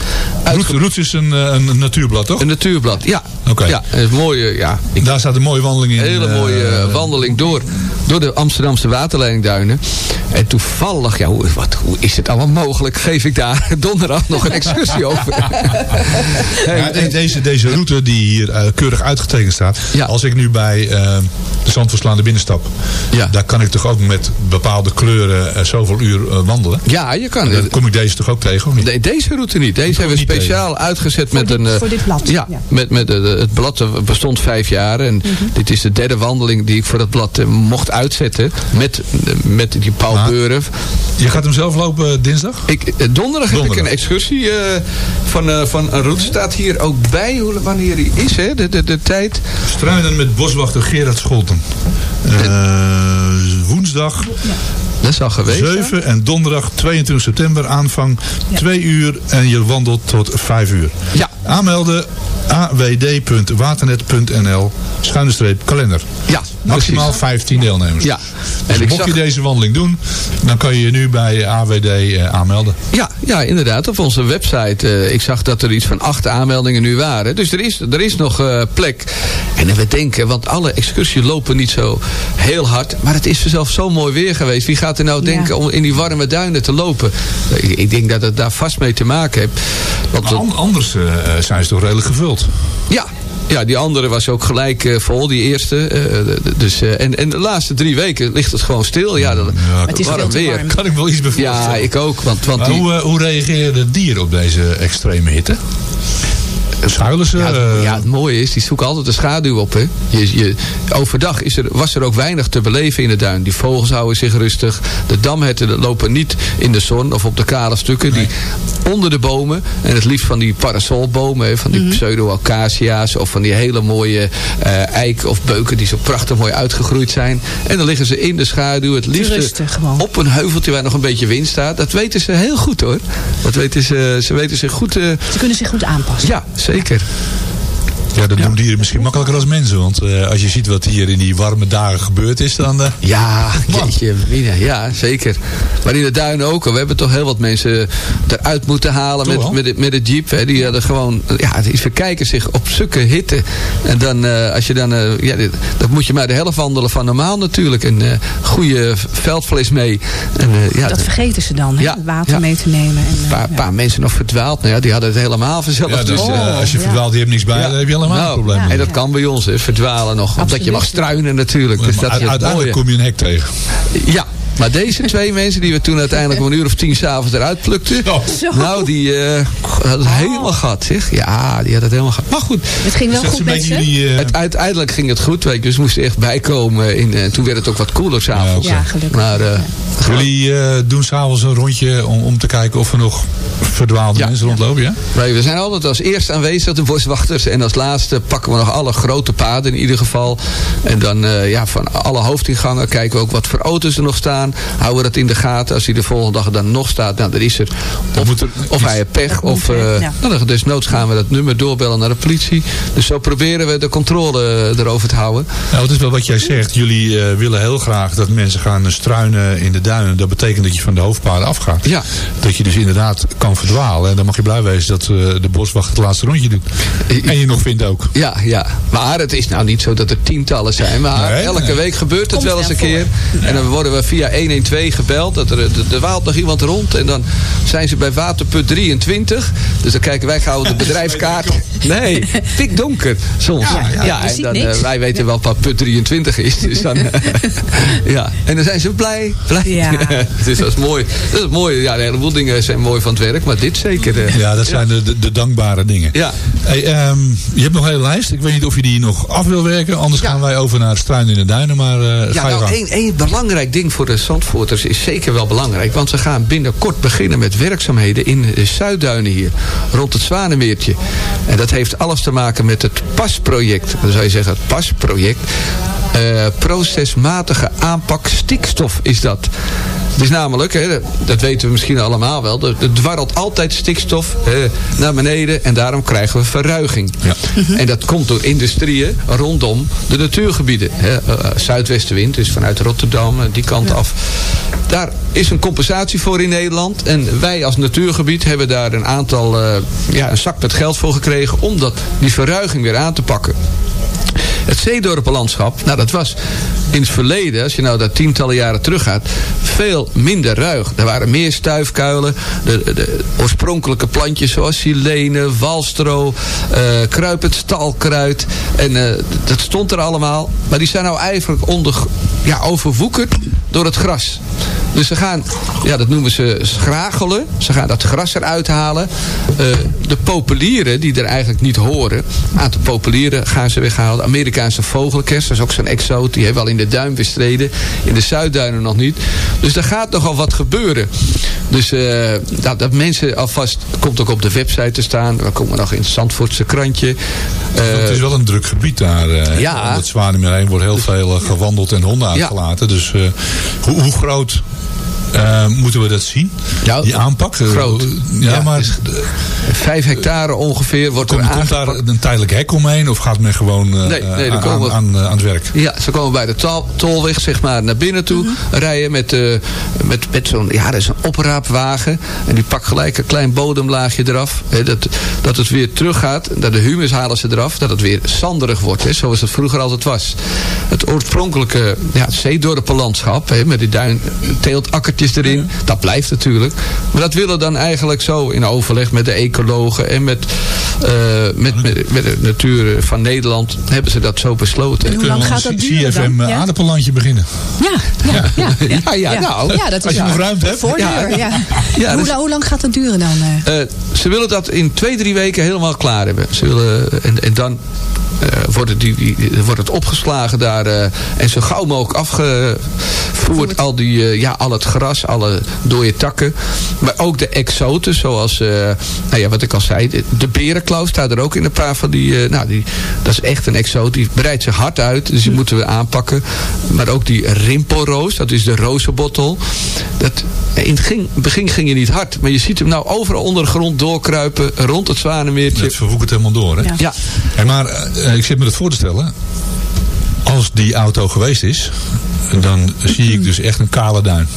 is een, eh, een natuurblad, toch? een natuurblad. Ja, Oké. ja een mooie, ja, ik Daar staat een mooie wandeling in. Een hele eh, mooie wandeling door, door de Amsterdamse waterleidingduinen. En toevallig, ja, hoe, wat, hoe is het allemaal mogelijk? Geef ik daar *laughs* donderdag nog een excursie *laughs* over. Ja, de- deze, deze route die hier keurig uitgetekend staat. Ja. Als ik nu bij eh, de Zandvoortslaande binnenstap. Ja. Daar kan ik toch ook met bepaalde kleuren eh, zoveel uur eh, wandelen. Ja, je kan. Dan kom ik deze toch ook tegen, of niet? Nee, deze route niet. Deze hebben we speciaal uitgezet met dit- een... eh, voor dit blad, Ja, ja. met, met het blad bestond vijf jaar. En dit is de derde wandeling die ik voor dat blad mocht uitzetten. Met, met die Paul Beuren. Je gaat hem zelf lopen dinsdag? Ik, donderdag, heb ik een excursie eh, van, eh, van een route. Staat hier ook bij hoe, wanneer die is, hè? De, de, de tijd. Struinen met boswachter Gerard Scholten. Eh, woensdag Dat is al geweest. hè? 7 en donderdag 22 september aanvang 2 uur en je wandelt tot 5 uur. Ja. Aanmelden awd.waternet.nl schuine streep kalender. Ja, Maximaal precies. 15 deelnemers. Ja. Dus En ik mocht zag- je deze wandeling doen, dan kan je je nu bij AWD eh, aanmelden. Ja, ja, inderdaad. Op onze website. eh, ik zag dat er iets van acht aanmeldingen nu waren. Dus er is, er is nog eh, plek. En we denken, want alle excursies lopen niet zo heel hard. Maar het is zelf zo mooi weer geweest. Wie gaat er nou Ja. denken om in die warme duinen te lopen? Ik, ik denk dat het daar vast mee te maken heeft. Want Maar an- anders eh, zijn ze toch redelijk gevuld. ja, ja, die andere was ook gelijk eh, vol, die eerste. eh, dus, eh, en, en de laatste drie weken ligt het gewoon stil. Ja, dat, Ja, Het is warm te weer. warm. kan ik wel iets bij Ja, ik ook. Want, want die, hoe, hoe reageren de dieren op deze extreme hitte? Schuilen ze? Ja, het, eh, ja, het mooie is, die zoeken altijd de schaduw op. Hè. Je, je, overdag is er, was er ook weinig te beleven in de duin. Die vogels houden zich rustig. De damherten lopen niet in de zon of op de kale stukken. Die onder de bomen. En het liefst van die parasolbomen. Hè, van die pseudo-acacia's. Of van die hele mooie eh eiken of beuken die zo prachtig mooi uitgegroeid zijn. En dan liggen ze in de schaduw. Het liefst rustig op een heuveltje waar nog een beetje wind staat. Dat weten ze heel goed hoor. Dat weten ze, ze weten zich goed... eh, Ze kunnen zich goed aanpassen. ja, zeker. Zeker. Ja, dat doen dieren misschien makkelijker als mensen. Want eh, als je ziet wat hier in die warme dagen gebeurd is, dan... eh, Ja, *laughs* jeetje, ja, zeker. Maar in de duinen ook. We hebben toch heel wat mensen eruit moeten halen met, met, de, met de jeep. Hè. Die hadden gewoon, ja, die verkijken zich op zulke hitte. En dan, eh, als je dan, eh, ja, dit- dan moet je maar de helft wandelen van normaal natuurlijk. Een eh, goede veldvlees mee. En, eh, ja, Dat vergeten ze dan, hè? Ja, water ja. mee te nemen. En, een eh, paar, ja. paar mensen nog verdwaald. Nou ja, die hadden het helemaal vanzelf. ja, dus, als je ja. verdwaalt, die hebt niks bij, ja. dan heb je helemaal Nou, een probleem. En dat kan bij ons, hè, verdwalen nog. Omdat je mag struinen natuurlijk. Dus dat uiteindelijk kom je een hek tegen. Ja, maar deze twee mensen die we toen uiteindelijk om een uur of tien s'avonds eruit plukten. Zo. Nou, die eh hadden het helemaal gehad, zeg. Ja, die hadden het helemaal gehad. Maar goed, Het ging wel Dus goed met jullie... eh, het, uiteindelijk ging het goed. Weet je, dus we moesten echt bijkomen. In, eh, toen werd het ook wat koeler s'avonds. Ja, gelukkig. Maar eh, Jullie eh, doen s'avonds een rondje om, om te kijken of er nog verdwaalde Ja. mensen rondlopen, ja? Nee, we zijn altijd als eerste aanwezig, de boswachters. En als laatste pakken we nog alle grote paden in ieder geval. En dan eh, ja, van alle hoofdingangen kijken we ook wat voor auto's er nog staan. Houden we dat in de gaten. Als die de volgende dag dan nog staat, nou, dan is er. Of, moet er of hij heeft pech. Of eh ja. nou, dan desnoods gaan we dat nummer doorbellen naar de politie. Dus zo proberen we de controle erover te houden. Nou, het is wel wat jij zegt. Jullie eh, willen heel graag dat mensen gaan struinen in de duinen. Dat betekent dat je van de hoofdpaden afgaat. Ja. Dat je dus inderdaad kan verdwalen. En dan mag je blij wezen dat eh, de boswacht het laatste rondje doet. En je nog vindt ook. Ja, ja. Maar het is nou niet zo dat er tientallen zijn. Maar Nee, elke nee. week gebeurt het Komt wel eens een keer. En dan worden we via 112 gebeld. Dat er, er, er waalt nog iemand rond. En dan zijn ze bij Waterput 23. Dus dan kijken wij gauw de *laughs* bedrijfskaart. Nee, pikdonker soms. Ja, je en dan, eh, wij weten wel wat put 23 is. Dus dan, *laughs* eh, ja. En dan zijn ze blij. blij. Ja. *laughs* dus dat is mooi. Dat is mooi. Ja, een heleboel dingen zijn mooi van het werk. Maar dit zeker. eh. Ja, dat zijn de, de, de dankbare dingen. Ja. Hey, ehm, je hebt nog een hele lijst. Ik weet niet of je die nog af wil werken. Anders Ja. gaan wij over naar struinen in de duinen. Maar eh, Ja, ga je nou, gang. één, één belangrijk ding voor de Zandvoorters is zeker wel belangrijk. Want ze gaan binnenkort beginnen met werkzaamheden in de Zuidduinen hier. Rond het Zwanemeertje. En dat heeft alles te maken met het PAS-project. Dan zou je zeggen, het PAS-project. Eh, procesmatige aanpak stikstof is dat. Het is namelijk, hè, dat weten we misschien allemaal wel... er er dwarrelt altijd stikstof eh, naar beneden... en daarom krijgen we verruiging. Ja. En dat komt door industrieën rondom de natuurgebieden. Hè. Eh, eh, zuidwestenwind, dus vanuit Rotterdam, die kant af. Daar is een compensatie voor in Nederland. En wij als natuurgebied hebben daar een aantal... eh, ja, een zak met geld voor gekregen... om dat, die verruiging weer aan te pakken. Het zeedorpenlandschap, nou dat was in het verleden, als je nou daar tientallen jaren teruggaat, veel minder ruig. Er waren meer stuifkuilen, de, de oorspronkelijke plantjes zoals silene, walstro, eh kruipend stalkruid. En eh, dat stond er allemaal, maar die zijn nou eigenlijk onder, ja, overwoekerd door het gras. Dus ze gaan, ja, dat noemen ze schragelen. Ze gaan dat gras eruit halen. Eh, de populieren, die er eigenlijk niet horen. Aan de populieren gaan ze weghalen. Amerikaanse vogelkers, dat is ook zo'n exoot. Die hebben al in de duin bestreden. In de Zuidduinen nog niet. Dus er gaat nogal wat gebeuren. Dus eh, dat, dat mensen alvast, komt ook op de website te staan. Dan komen we nog in het Zandvoortse krantje. Eh, het is wel een druk gebied daar. eh Ja. Om het Zwanemeer heen wordt heel veel eh, gewandeld en honden Ja. uitgelaten. Dus eh, hoe, hoe groot eh, moeten we dat zien? Ja, Die aanpak? Eh, groot. Ja, Ja, maar is- Vijf hectare ongeveer wordt er komt, komt daar een tijdelijk hek omheen? Of gaat men gewoon eh, Nee, nee, aan, komen- aan, aan het werk? Ja, ze komen bij de tol, tolweg zeg maar, naar binnen toe. Rijden met, eh, met, met zo'n ja, dat is een opraapwagen. En die pakt gelijk een klein bodemlaagje eraf. Hè, dat, dat het weer teruggaat. Dat de humus halen ze eraf. Dat het weer zanderig wordt. Hè, zoals het vroeger altijd was. Het oorspronkelijke ja, het zeedorpenlandschap. Hè, met die duin, teeltakkertjes erin. Dat blijft natuurlijk. Maar dat willen dan eigenlijk zo in overleg met de ecologen. En met, eh, met, met, met de natuur van Nederland. Hebben ze dat zo besloten. En hoe lang gaat dat duren CFM dan? eh, Ja? aardappellandje beginnen. Ja, ja, ja. Ja, ja, nou. Ja, dat is Als je nog ruimte hebt. Voordeur, Ja. ja. Ja, hoe, dus- hoe lang gaat dat duren dan? eh? Eh, ze willen dat in twee, drie weken helemaal klaar hebben. Ze willen, en, en dan wordt, die, die, wordt het opgeslagen daar eh, en zo gauw mogelijk afgevoerd. Al, die, eh, ja, al het gras, alle dode takken. Maar ook de exoten, zoals eh, nou ja, wat ik al zei. De, de berenklauw staat er ook in een paar van die, eh, nou, die... Dat is echt een exoot. Die breidt zich hard uit, dus die moeten we aanpakken. Maar ook die rimpelroos, dat is de rozenbottel. Dat, in het ging, begin ging je niet hard. Maar je ziet hem nou overal onder de grond doorkruipen. Rond het zwanenmeertje. Het verhoekt het helemaal door, hè? Ja. Ja, Hey, maar eh, ik zit me dat voor te stellen. Als die auto geweest is, dan zie ik dus echt een kale duin.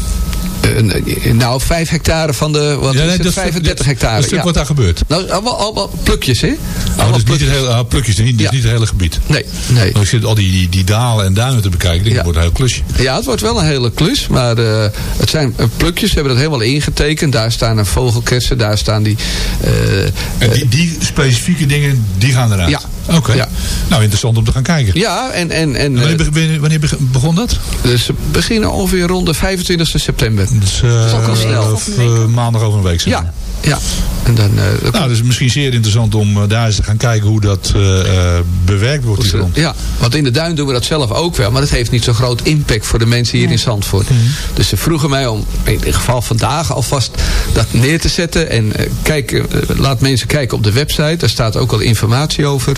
Eh, nou, 5 hectare van de, wat Ja, is nee, het, dat- 35 dat- hectare. Dat stuk ja. wat daar gebeurt. Nou, allemaal, allemaal plukjes, hè? Oh, Allemaal dat is niet het plukjes. hele, plukjes, niet, dat is Ja. niet het hele gebied. Nee, nee. Als je al die, die, dalen en duinen te bekijken, denk ik, wordt een heel klusje. Ja, het wordt wel een hele klus, maar eh, het zijn eh, plukjes. We hebben dat helemaal ingetekend. Daar staan een vogelkersen, daar staan die... eh, En die, die specifieke dingen, die gaan eruit? Ja. Oké. Ja. Nou, interessant om te gaan kijken. ja, en... en, en En wanneer, eh, wanneer, wanneer be- begon dat? dus ze beginnen ongeveer rond de 25 september. Dus, eh, is ook al snel. of, eh, maandag over een week. zeg Ja. Ja. En dan... dan Nou, dus misschien zeer interessant om eh, daar eens te gaan kijken hoe dat eh, bewerkt wordt, die grond. Ja, want in de duin doen we dat zelf ook wel. Maar dat heeft niet zo'n groot impact voor de mensen hier in Zandvoort. Mhm. Dus ze vroegen mij om in ieder geval vandaag alvast dat neer te zetten. En kijk, laat mensen kijken op de website. Daar staat ook al informatie over.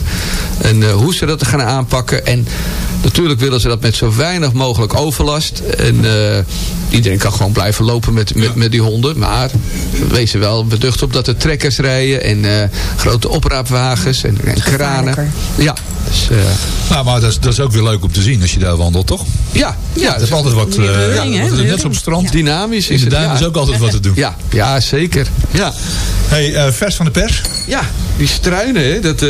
En hoe ze dat gaan aanpakken. En natuurlijk willen ze dat met zo weinig mogelijk overlast. En iedereen kan gewoon blijven lopen met, met, met die honden. Maar wees er wel beducht op dat er trekkers rijden. En eh, grote opraapwagens en, en kranen. Ja, dus, eh, Nou, maar dat is, dat is ook weer leuk om te zien als je daar wandelt, toch? ja, ja, Dat is altijd wat... eh, reuring, ja, hè? wat- net zo op het strand. dynamisch. In Is de het, ja. is ook altijd wat te doen. *laughs* Ja, ja, zeker. Ja, Hey, eh, vers van de pers. ja die struinen, hè, dat, eh,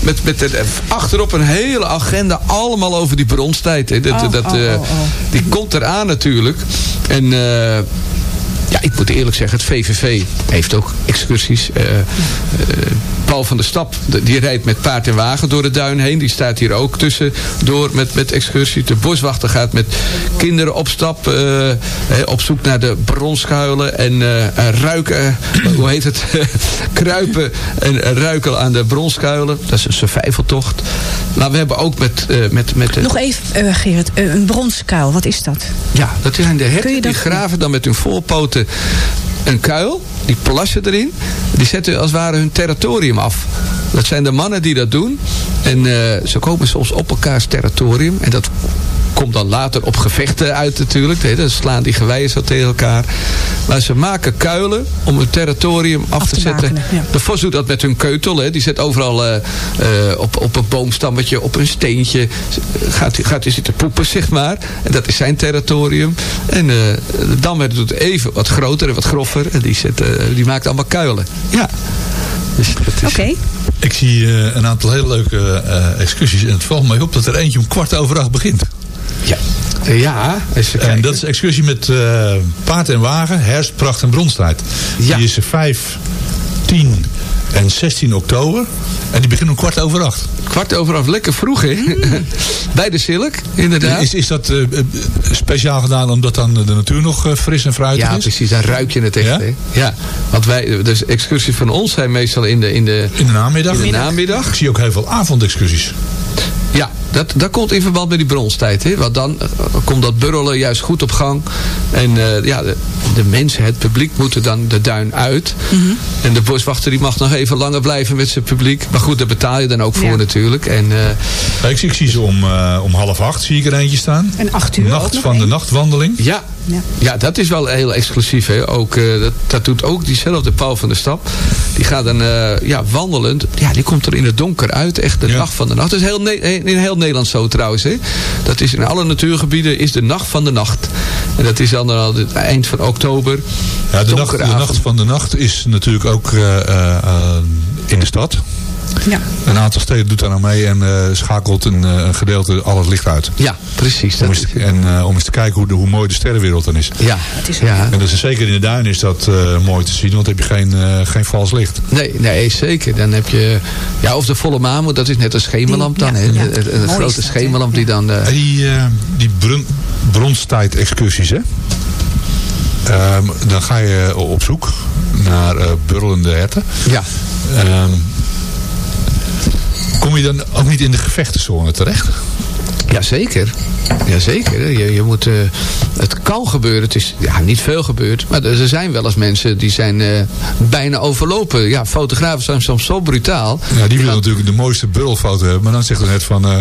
met, met eh, achterop een hele agenda allemaal over die bronstijd. Hè. Dat, Oh, dat, oh, eh, oh, oh. Die komt eraan natuurlijk. En eh, ja, ik moet eerlijk zeggen, het VVV heeft ook excursies. Eh, eh, Paul van der Stap, die rijdt met paard en wagen door de duin heen. Die staat hier ook tussen door met, met excursies. De boswachter gaat met kinderen op stap. eh, op zoek naar de bronskuilen. En en ruiken, hoe heet het? *laughs* Kruipen en ruiken aan de bronskuilen. Dat is een survivaltocht. Maar we hebben ook met... met, met Nog even, Gerrit, een bronskuil, wat is dat? ja, dat zijn de herten. je Die graven dan met hun voorpoten een kuil. Die plassen erin. Die zetten als het ware hun territorium af. Dat zijn de mannen die dat doen. En eh, ze komen soms op elkaars territorium. En dat komt dan later op gevechten uit natuurlijk. hè. Dan slaan die geweien zo tegen elkaar. Maar ze maken kuilen om hun territorium af, Af te, te zetten. ja. De Vos doet dat met hun keutel. Hè. Die zet overal eh, eh, op, op een boomstammetje, op een steentje. Gaat, hij- gaat hij zitten poepen, zeg maar. En dat is zijn territorium. En eh de Dammer doet het even wat groter en wat groffer. En die, zet, eh, die maakt allemaal kuilen. Ja. Dus Oké. Ik zie eh, een aantal hele leuke eh, excursies. En het valt mij op dat er eentje om kwart over acht begint. Ja. Ja, eens even En dat is een excursie met eh, paard en wagen, herfst, pracht en bronstijd. Ja. Die is er 5, 10 en 16 oktober. En die begint om kwart over acht. Kwart over af, lekker vroeg hè. Bij de Silk, inderdaad. Is, is dat eh, eh, speciaal gedaan omdat dan de natuur nog eh, fris en fruitig Ja, is? precies. Dan ruik je het echt. Ja? Hè? Ja, want wij, dus excursies van ons zijn meestal in de, in de, In de namiddag? in de namiddag. Ik zie ook heel veel avondexcursies. Ja, dat, dat komt in verband met die bronstijd. Hè? Want dan eh, komt dat burrelen juist goed op gang. En eh, ja, de, de mensen, het publiek, moeten dan de duin uit. En de boswachter die mag nog even langer blijven met zijn publiek. Maar goed, daar betaal je dan ook voor Ja. natuurlijk. En eh, Ik zie, ik zie ze om, eh, om half acht zie ik er eentje staan. En acht uur Nacht van de nachtwandeling. ja, Ja. ja, dat is wel heel exclusief. Hè? Ook, eh, dat, dat doet ook diezelfde Paul van der Stap. Die gaat dan eh, ja, wandelend. Ja, die komt er in het donker uit. Echt de Ja. nacht van de nacht. Dat is heel in heel Nederland zo trouwens. Hè? Dat is in alle natuurgebieden is de nacht van de nacht. En dat is dan al het eind van oktober. Ja, de, nacht, de nacht van de nacht is natuurlijk ook eh, eh, eh, in de stad. Ja. Een aantal steden doet daar nou mee en eh, schakelt een, eh, een gedeelte al het licht uit. Ja, precies. Om eens, te- en eh, om eens te kijken hoe, de, hoe mooi de sterrenwereld dan is. ja, is ja. En dat is zeker in de duin is dat eh, mooi te zien, want dan heb je geen, eh, geen vals licht. Nee, nee, zeker. Dan heb je... Ja, of de volle maan, want dat is net een schemerlamp Die- dan. ja. Een, grote schemerlamp die dan... eh, die, die brun, bronstijd excursies, hè? Ehm, dan ga je op zoek naar eh burlende herten. ja, Ehm, Kom je dan ook niet in de gevechtenzone terecht? Jazeker. Jazeker. Je, je moet, eh, het kan gebeuren. Het is ja, niet veel gebeurd. Maar er zijn wel eens mensen die zijn eh, bijna overlopen. Ja, fotografen zijn soms zo brutaal. Ja, die willen natuurlijk de mooiste burrelfoto hebben. Maar dan zegt het net van, eh,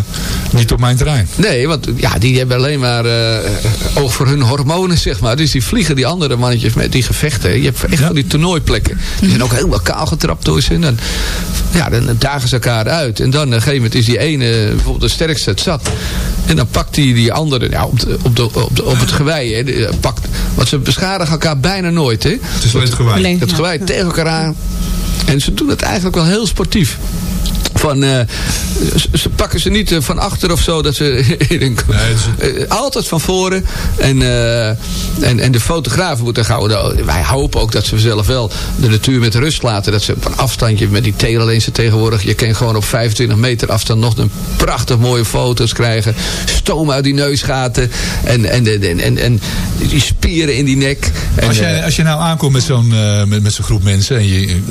niet op mijn terrein. Nee, want ja, die hebben alleen maar eh, oog voor hun hormonen, zeg maar. Dus die vliegen die andere mannetjes met die gevechten. Je hebt echt van die toernooiplekken. Die zijn ook helemaal kaal getrapt door ze. En dan, ja, dan dagen ze elkaar uit. En dan op een gegeven moment is die ene, bijvoorbeeld de sterkste, het zat. En dan pakt hij die andere ja, op, de, op, de, op, de, op het gewei. Hè, eh, pakt, want ze beschadigen elkaar bijna nooit. Hè. Het is alleen het gewei. Alleen, Het gewei tegen elkaar aan. En ze doen het eigenlijk wel heel sportief. Van, eh, ze, ze pakken ze niet eh, van achter of zo. Dat ze *laughs* in Nee, eh, altijd van voren. En, eh, en, en de fotografen moeten gauw. Wij hopen ook dat ze zelf wel de natuur met rust laten. Dat ze op een afstandje met die telelensen tegenwoordig. Je kan gewoon op 25 meter afstand nog een prachtig mooie foto's krijgen. Stoom uit die neusgaten. En, en, en, en, die spieren in die nek. En, Als jij, eh, als je nou aankomt met zo'n eh, met, met zo'n groep mensen en je, je-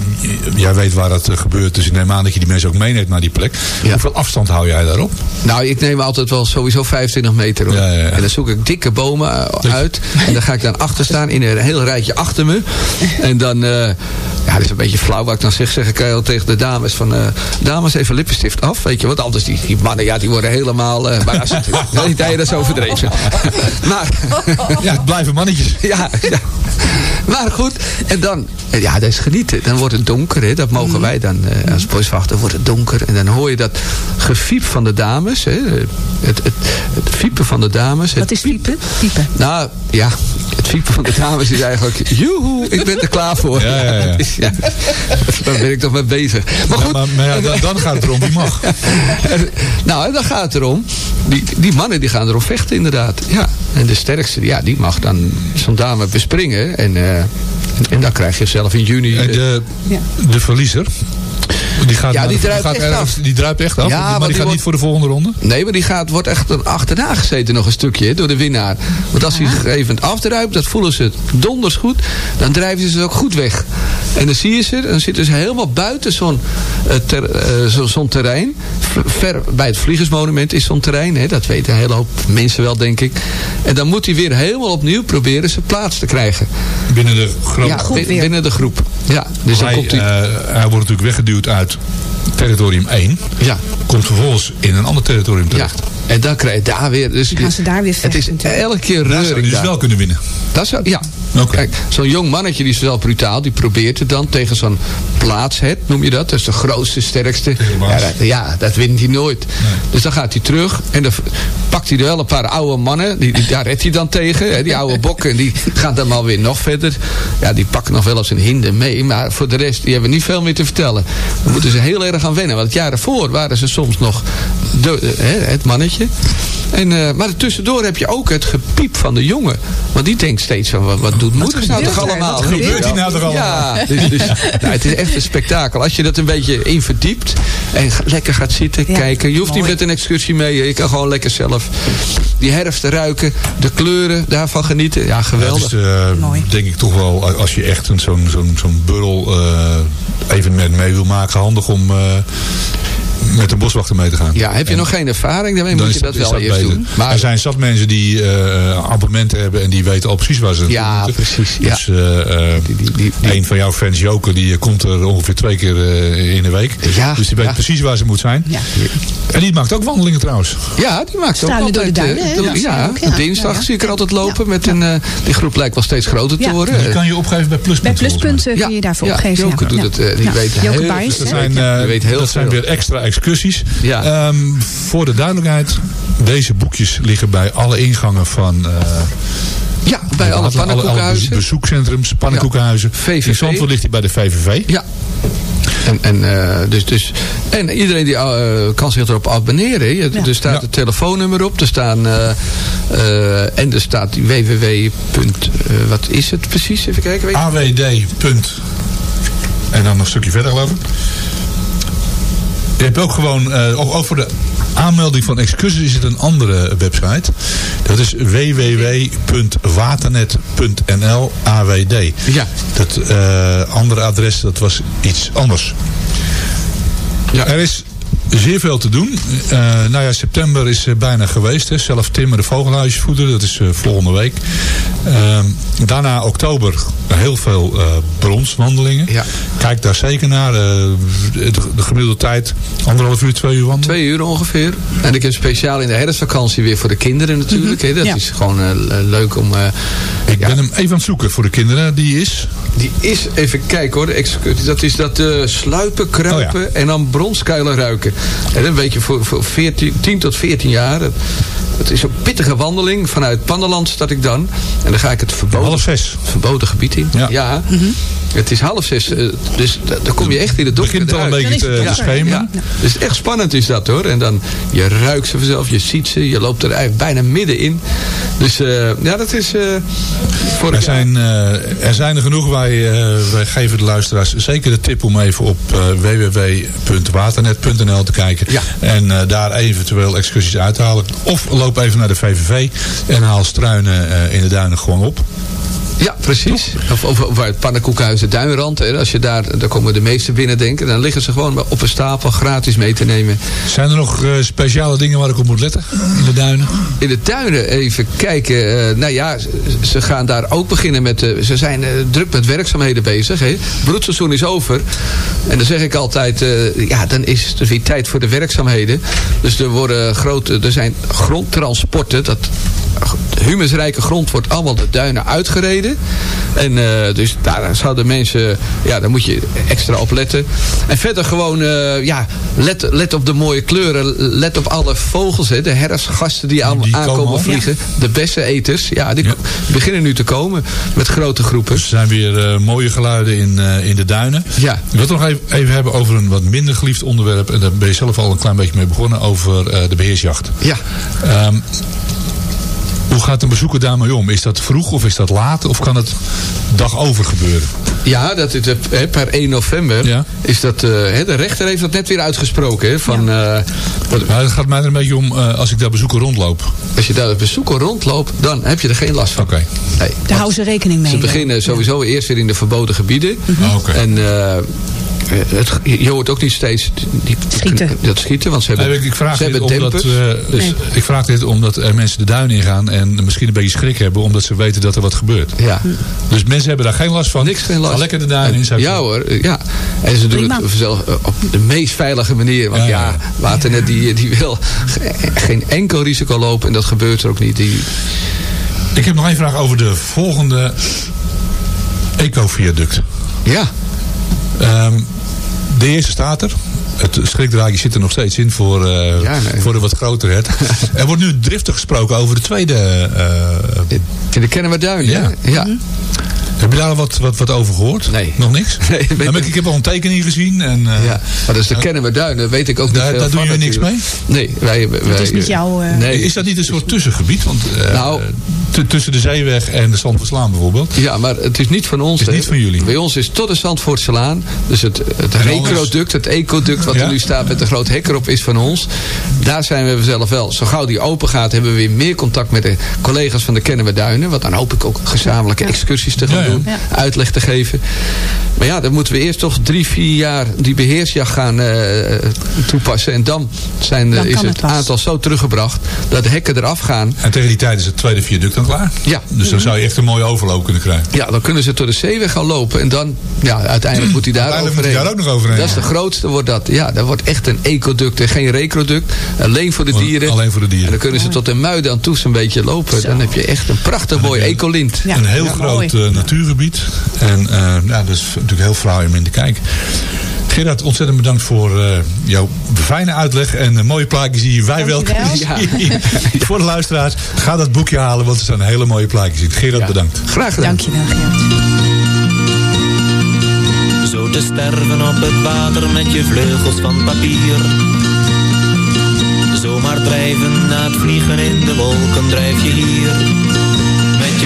jij weet waar dat eh, gebeurt, dus ik neem aan dat je die mensen ook meeneemt naar die plek. Ja. Hoeveel afstand hou jij daarop? Nou, ik neem altijd wel sowieso 25 meter. Ja, ja. En dan zoek ik dikke bomen uh, uit. En dan ga ik dan achter staan in een heel rijtje achter me. En dan, eh, ja, dat is een beetje flauw wat ik dan zeg. Zeg ik al tegen de dames van, eh, dames even lippenstift af. Weet je, want anders die, die mannen, ja, die worden helemaal, eh maar als het, *laughs* dat je dat zo overdreven. maar, Ja, het blijven mannetjes. ja, ja. *laughs* Maar goed, en dan, ja, dat is genieten. Dan wordt het donker, hè. dat mogen wij dan eh, als boswachter, wordt het donker. En dan hoor je dat gefiep van de dames, hè. Het, het, het fiepen van de dames. Wat is piepen? Piepen. Nou, ja, het fiepen van de dames is eigenlijk, joehoe, ik ben er klaar voor. Ja, ja, ja. is- *laughs* ja. Daar ben ik toch mee bezig. Maar Ja, goed, maar, maar ja, dan, dan gaat het erom wie mag. *laughs* nou, en dan gaat het erom. Die, die mannen die gaan erom vechten inderdaad. Ja. En de sterkste, ja, die mag dan zo'n dame bespringen. En, eh, en, en dan krijg je zelf in juni... En de, de verliezer, die gaat, Ja, die druipt gaat echt ergens- af. Die druipt echt af, Ja, maar want die die gaat wordt- niet voor de volgende ronde? Nee, maar die gaat, wordt echt een achterna gezeten nog een stukje door de winnaar. Want als hij gegeven afdruipt, dat voelen ze donders goed. Dan drijven ze ze ook goed weg. En dan zie je ze, dan zitten ze helemaal buiten zo'n eh, ter- eh, zo- terrein. Ver bij het Vliegersmonument is zo'n terrein. Hè, dat weten een hele hoop mensen wel, denk ik. En dan moet hij weer helemaal opnieuw proberen zijn plaats te krijgen. Binnen de groep. Ja, binnen de groep. Ja, dus dan hij, komt hij... eh, hij wordt natuurlijk weggeduwd uit Thanks. Territorium 1. ja, Komt vervolgens in een ander territorium ja. terecht. En dan krijg je daar weer... Dus Dan gaan ze daar weer Het is vechten natuurlijk. elke keer Daar zou reuring hij dus daar. wel kunnen winnen. Dat zou, ja. Oké. Kijk, zo'n jong mannetje die is wel brutaal. Die probeert het dan tegen zo'n plaatshet, noem je dat. Dat is de grootste, sterkste. Ja, dat, ja, dat wint hij nooit. Dus dan gaat hij terug. En dan pakt hij er wel een paar oude mannen. Die, die- daar redt hij dan tegen. Hè, die oude bokken. En die gaan dan maar weer nog verder. Ja, die pakken nog wel eens een hinde mee. Maar voor de rest, die hebben niet veel meer te vertellen. Dan moeten ze heel erg gaan wennen. Want het jaar ervoor waren ze soms nog de, hè, het mannetje. En, eh, maar tussendoor heb je ook het gepiep van de jongen. Want die denkt steeds van, wat, wat doet moeders nou toch allemaal? Wat gebeurt hier nou toch allemaal? Ja, *laughs* dus, dus, nou, het is echt een spektakel. Als je dat een beetje in verdiept en lekker gaat zitten, Ja, kijken. Je hoeft niet met een excursie mee. Je kan gewoon lekker zelf die herfst ruiken. De kleuren, daarvan genieten. Ja, Ja, geweldig. het is eh, Mooi. denk ik toch wel, als je echt een- zo'n zo'n zo'n burrel eh, evenement mee wil maken, handig om eh, Euh, met een boswachter mee te gaan. ja, heb je En nog geen ervaring? Daarmee dan moet je dat wel eerst beter. doen. Maar er zijn zat mensen die eh abonnementen hebben en die weten al precies waar ze naartoe Ja, moeten. precies, ja. Dus eh, eh, die, die, die, een van jouw fans, Joker, die eh, komt er ongeveer twee keer eh, in de week. Ja, dus die weet ja. precies waar ze moet zijn. Ja. En die maakt ook wandelingen trouwens. Ja, die maakt ook Struinen door de altijd... duinen, eh, Ja, ja, ook, ja. dinsdag Ja, ja. zie ik er altijd lopen Ja. met een... eh, die groep lijkt wel steeds groter te Ja. worden. Die kan je opgeven bij Pluspunt. Bij pluspunten kun je daarvoor opgeven. Joke ja. doet het. eh, die weet heel Dat zijn, eh, weer extra excursies. Ja. Ehm, voor de duidelijkheid, deze boekjes liggen bij alle ingangen van... eh, Ja, bij alle alle pannenkoekenhuizen. bezoekcentrums, pannenkoekenhuizen. VVV. In Zandvoort ligt hij bij de VVV. Ja. En, en, eh, dus, dus, en iedereen die eh, kan zich erop abonneren. Ja. Er staat Ja. het telefoonnummer op. Er staan, eh, eh, en er staat www. wat is het precies? Even kijken. AWD. punt. En dan nog een stukje verder geloof ik. Je hebt ook gewoon, eh, ook, ook voor de aanmelding van excursies is het een andere website. Dat is www.waternet.nl AWD. Ja. Dat eh, andere adres, dat was iets anders. Ja. Er is zeer veel te doen. Eh, nou ja, september is eh, bijna geweest. Hè. Zelf timmeren, vogelhuisjes voederen. Dat is eh, volgende week. Ehm, daarna oktober heel veel eh, bronswandelingen. Ja. Kijk daar zeker naar. Eh, de, de gemiddelde tijd anderhalf uur, twee uur wandelen. Twee uur ongeveer. En ik heb speciaal in de herfstvakantie weer voor de kinderen natuurlijk. hè. Dat Ja. is gewoon eh, leuk om... eh, Ik ja, ben hem even aan het zoeken voor de kinderen. Die is... Die is, even kijken hoor, de excursie. dat is dat eh, sluipen, kruipen Oh en dan bronskuilen ruiken. En dan weet je, voor, voor 14, 10 tot 14 jaar. Het, het is een pittige wandeling. Vanuit Panderland start ik dan. En dan ga ik het verboden, zes. verboden gebied in. Ja. Het is half zes, eh, dus da- dan kom je echt in de Het donker begint al een beetje te, het schemen. Ja, dus echt spannend is dat hoor. En dan, je ruikt ze vanzelf, je ziet ze, je loopt er eigenlijk bijna middenin. Dus eh, ja, dat is... eh voor Er zijn, eh, er zijn er genoeg. Wij, eh, wij geven de luisteraars zeker de tip om even op www.waternet.nl te kijken. Ja. En eh, daar eventueel excursies uit te halen. Of loop even naar de VVV en haal struinen eh, in de duinen gewoon op. Ja, precies. Of, of, of uit Pannenkoekhuizen Duinrand. Hè. Als je daar, daar komen de meeste binnen denken. Dan liggen ze gewoon op een stapel gratis mee te nemen. Zijn er nog eh, speciale dingen waar ik op moet letten in de duinen? In de tuinen even kijken. eh, nou ja, ze- gaan daar ook beginnen met... eh, ze zijn druk met werkzaamheden bezig. Hè. Broedseizoen is over. En dan zeg ik altijd... ja, dan is het weer tijd voor de werkzaamheden. Dus er, worden grote, er zijn grondtransporten. Dat humusrijke grond wordt allemaal de duinen uitgereden. En eh, dus daar zouden mensen... Ja, daar moet je extra op letten. En verder gewoon... eh, ja, let, let op de mooie kleuren. Let op alle vogels. Hè, de herfstgasten die, aan, Die aankomen vliegen. De besseneters. Ja, die Ja. beginnen nu te komen. Met grote groepen. Dus er zijn weer eh, mooie geluiden in, eh, in de duinen. Ja. Ik wil het nog even, even hebben over een wat minder geliefd onderwerp. En daar ben je zelf al een klein beetje mee begonnen. Over eh, de beheersjacht. Ja. Ehm, hoe gaat een bezoeker daarmee om? Is dat vroeg of is dat laat? Of kan het dag over gebeuren? Ja, dat is, hè, per 1 november Ja. is dat... eh, hè, de rechter heeft dat net weer uitgesproken. Hè, van, eh, wat- Nou, het gaat mij er een beetje om eh, als ik daar bezoeker rondloop. als je daar als bezoeker rondloopt, dan heb je er geen last van. Oké. Nee. Daar houden ze rekening mee. Ze beginnen sowieso eerst weer in de verboden gebieden. Ah, Oké. En eh, het, je hoort ook niet steeds die, Schieten. dat schieten, want ze hebben, Nee, ik, ik vraag ze hebben omdat, eh, dus, Nee. ik vraag dit omdat er mensen de duin ingaan en misschien een beetje schrik hebben omdat ze weten dat er wat gebeurt. ja, Dus mensen hebben daar geen last van. niks geen last. Ga lekker de duin in. zou ik Ja hoor, eh, ja. En ze doen Prima. het zelf eh, op de meest veilige manier. Want Ja, ja, ja. Waternet die, die wil ge- geen enkel risico lopen. En dat gebeurt er ook niet. Die, Ik heb nog één vraag over de volgende eco-viaduct. ja, Ehm, de eerste staat er. Het schrikdraadje zit er nog steeds in voor, eh, Ja, nee. voor de wat grotere het. *laughs* er wordt nu driftig gesproken over de tweede. eh, in de kennen we. Ja. hè? ja. Heb je daar al wat, wat, wat over gehoord? Nee. Nog niks? *laughs* Nee, weet ik- ik heb al een tekening gezien. En, eh, Ja, maar dat is de kennen we duinen, weet ik ook niet Daar- veel daar doen van jullie niks natuurlijk. Nee, wij, wij, Het is niet jouw... eh, Nee, Is dat niet een soort tussengebied? Want, eh, Nou- tussen de zeeweg en de Zandvoortslaan bijvoorbeeld. Ja, maar het is niet van ons. Het is niet van jullie. Bij ons is tot de Zandvoortselaan. Dus het, het recroduct, het ecoduct wat Ja? er nu staat met een groot hek erop is van ons. Daar zijn we zelf wel. Zo gauw die open gaat hebben we weer meer contact met de collega's van de Kennen we Duinen. Want dan hoop ik ook gezamenlijke excursies te gaan. Doen. Ja. Uitleg te geven. Maar ja, dan moeten we eerst toch drie, vier jaar die beheersjacht gaan eh, toepassen. En dan, zijn, eh, Dan is het, aantal zo teruggebracht dat de hekken eraf gaan. En tegen die tijd is het tweede viaduct dan klaar. Ja. Dus dan zou je echt een mooie overloop kunnen krijgen. Ja, dan kunnen ze door de zeeweg gaan lopen. En dan, ja, uiteindelijk moet hij daar Uiteindelijk moet overheen. hij daar ook nog overheen. Dat is de grootste, wordt dat. Ja, dat wordt echt een ecoduct en geen recroduct. Alleen voor de dieren. Alleen voor de En dan dieren. kunnen ze tot de muiden aan toe zo'n beetje lopen. Dan heb je echt een prachtig mooi ecolint. Ja. een heel Ja, groot mooi. eh, natuurgebied. En eh, ja, dat is natuurlijk heel fraai om in te kijken. Gerard, ontzettend bedankt voor eh, jouw fijne uitleg en de mooie plaatjes die wij wel kunnen *laughs* voor de luisteraars, ga dat boekje halen, want er staan hele mooie plaatjes in. Gerard, Ja. bedankt. Graag gedaan. Dankjewel, Gerard. Zo te sterven op het water met je vleugels van papier. Zomaar drijven na het vliegen in de wolken drijf je hier.